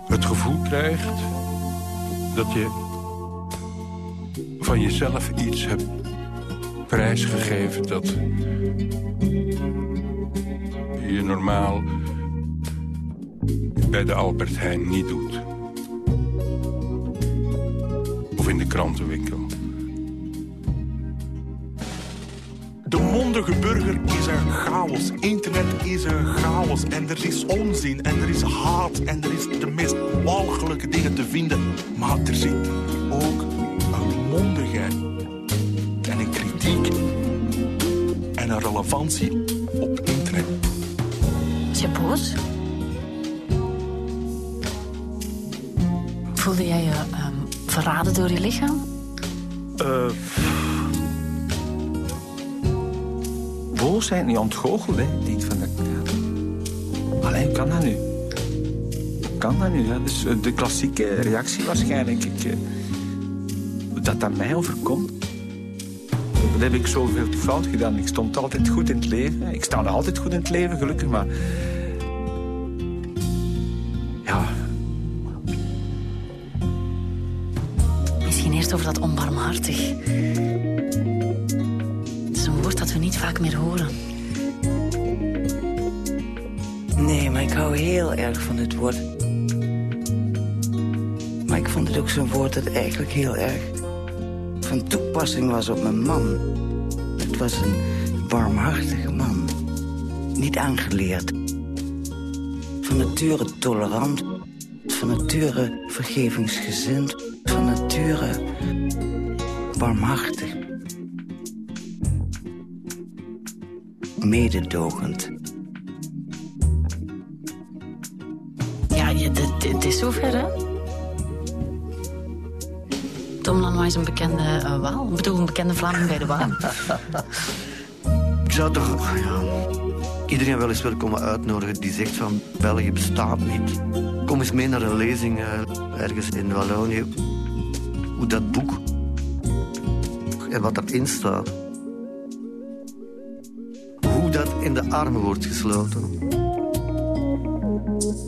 het gevoel krijgt dat je van jezelf iets hebt prijsgegeven dat je normaal bij de Albert Heijn niet doet. Of in de krantenwinkel. De mondige burger is een chaos. Internet is een chaos. En er is onzin en er is haat en er is de meest walgelijke dingen te vinden. Maar er zit ook een mondigheid en een kritiek en een relevantie op internet. Is je boos? Voelde jij je ehm, verraden door je lichaam? Eh, boosheid, niet ontgoocheld, hè. Ik van, dat, ja. Allee, hoe kan dat nu? Hoe kan dat nu? hè? Dus eh, de klassieke reactie waarschijnlijk. Ik, eh, dat dat mij overkomt. Dat heb ik zoveel fout gedaan. Ik stond altijd goed in het leven. Ik sta nog altijd goed in het leven, gelukkig, maar... Ja, Misschien eerst over dat onbarmhartig. we niet vaak meer horen. Nee, maar ik hou heel erg van dit woord. Maar ik vond het ook zo'n woord dat eigenlijk heel erg van toepassing was op mijn man. Was een warmhartige man. Niet aangeleerd. Van nature tolerant. Van nature vergevingsgezind. Van nature warmhartig. Mededogend. Een bekende eh, Waal. Bedoel, een bekende Vlaming bij de Waal. Ik zou toch ja, iedereen wel eens willen komen uitnodigen die zegt van België bestaat niet. Kom eens mee naar een lezing eh, ergens in Wallonië. Hoe dat boek en wat daarin staat. Hoe dat in de armen wordt gesloten.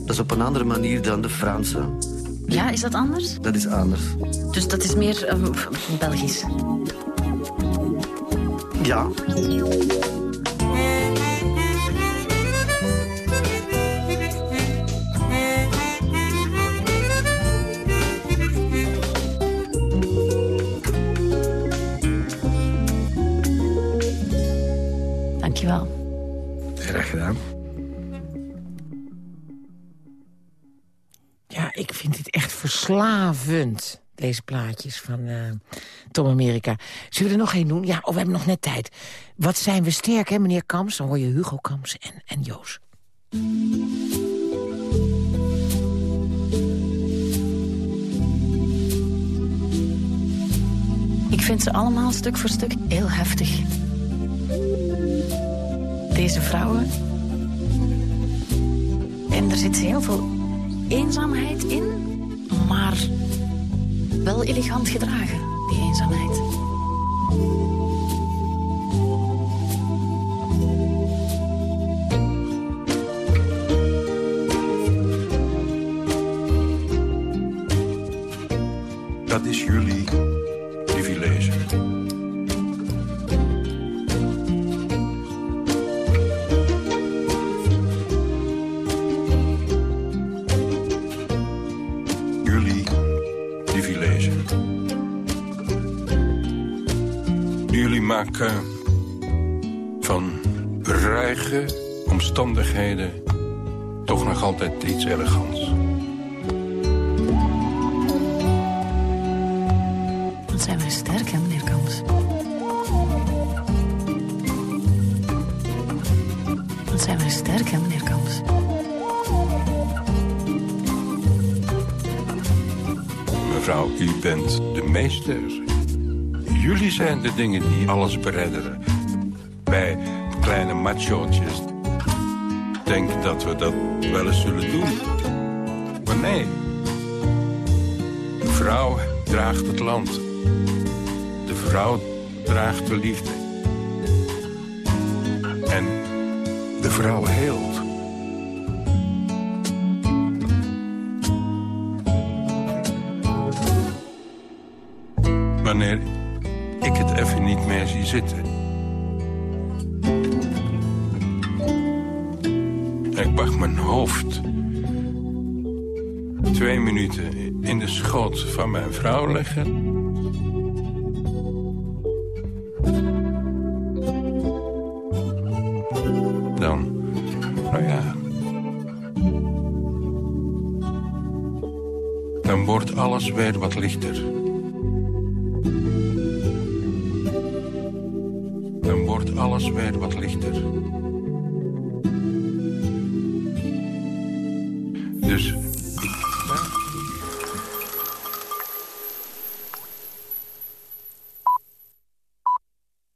Dat is op een andere manier dan de Franse. Ja, is dat anders? Dat is anders. Dus dat is meer eh, Belgisch. Ja. Verslavend. Deze plaatjes van eh, Tom Amerika. Zullen we er nog één doen? Ja, oh, we hebben nog net tijd. Wat zijn we sterk, hè, meneer Kams? Dan hoor je Hugo Kams en, en Joos. Ik vind ze allemaal stuk voor stuk heel heftig. Deze vrouwen. En er zit heel veel eenzaamheid in, maar wel elegant gedragen, die eenzaamheid. Dat is jullie Jullie maken van ruige omstandigheden toch nog altijd iets elegants. U bent de meester. Jullie zijn de dingen die alles beredderen. Wij, kleine machootjes, denken dat we dat wel eens zullen doen. Maar nee. De vrouw draagt het land. De vrouw draagt de liefde. En de vrouw heelt. Ik het even niet meer zie zitten. Ik mag mijn hoofd twee minuten in de schoot van mijn vrouw leggen. Dan, nou ja. Dan wordt alles weer wat lichter.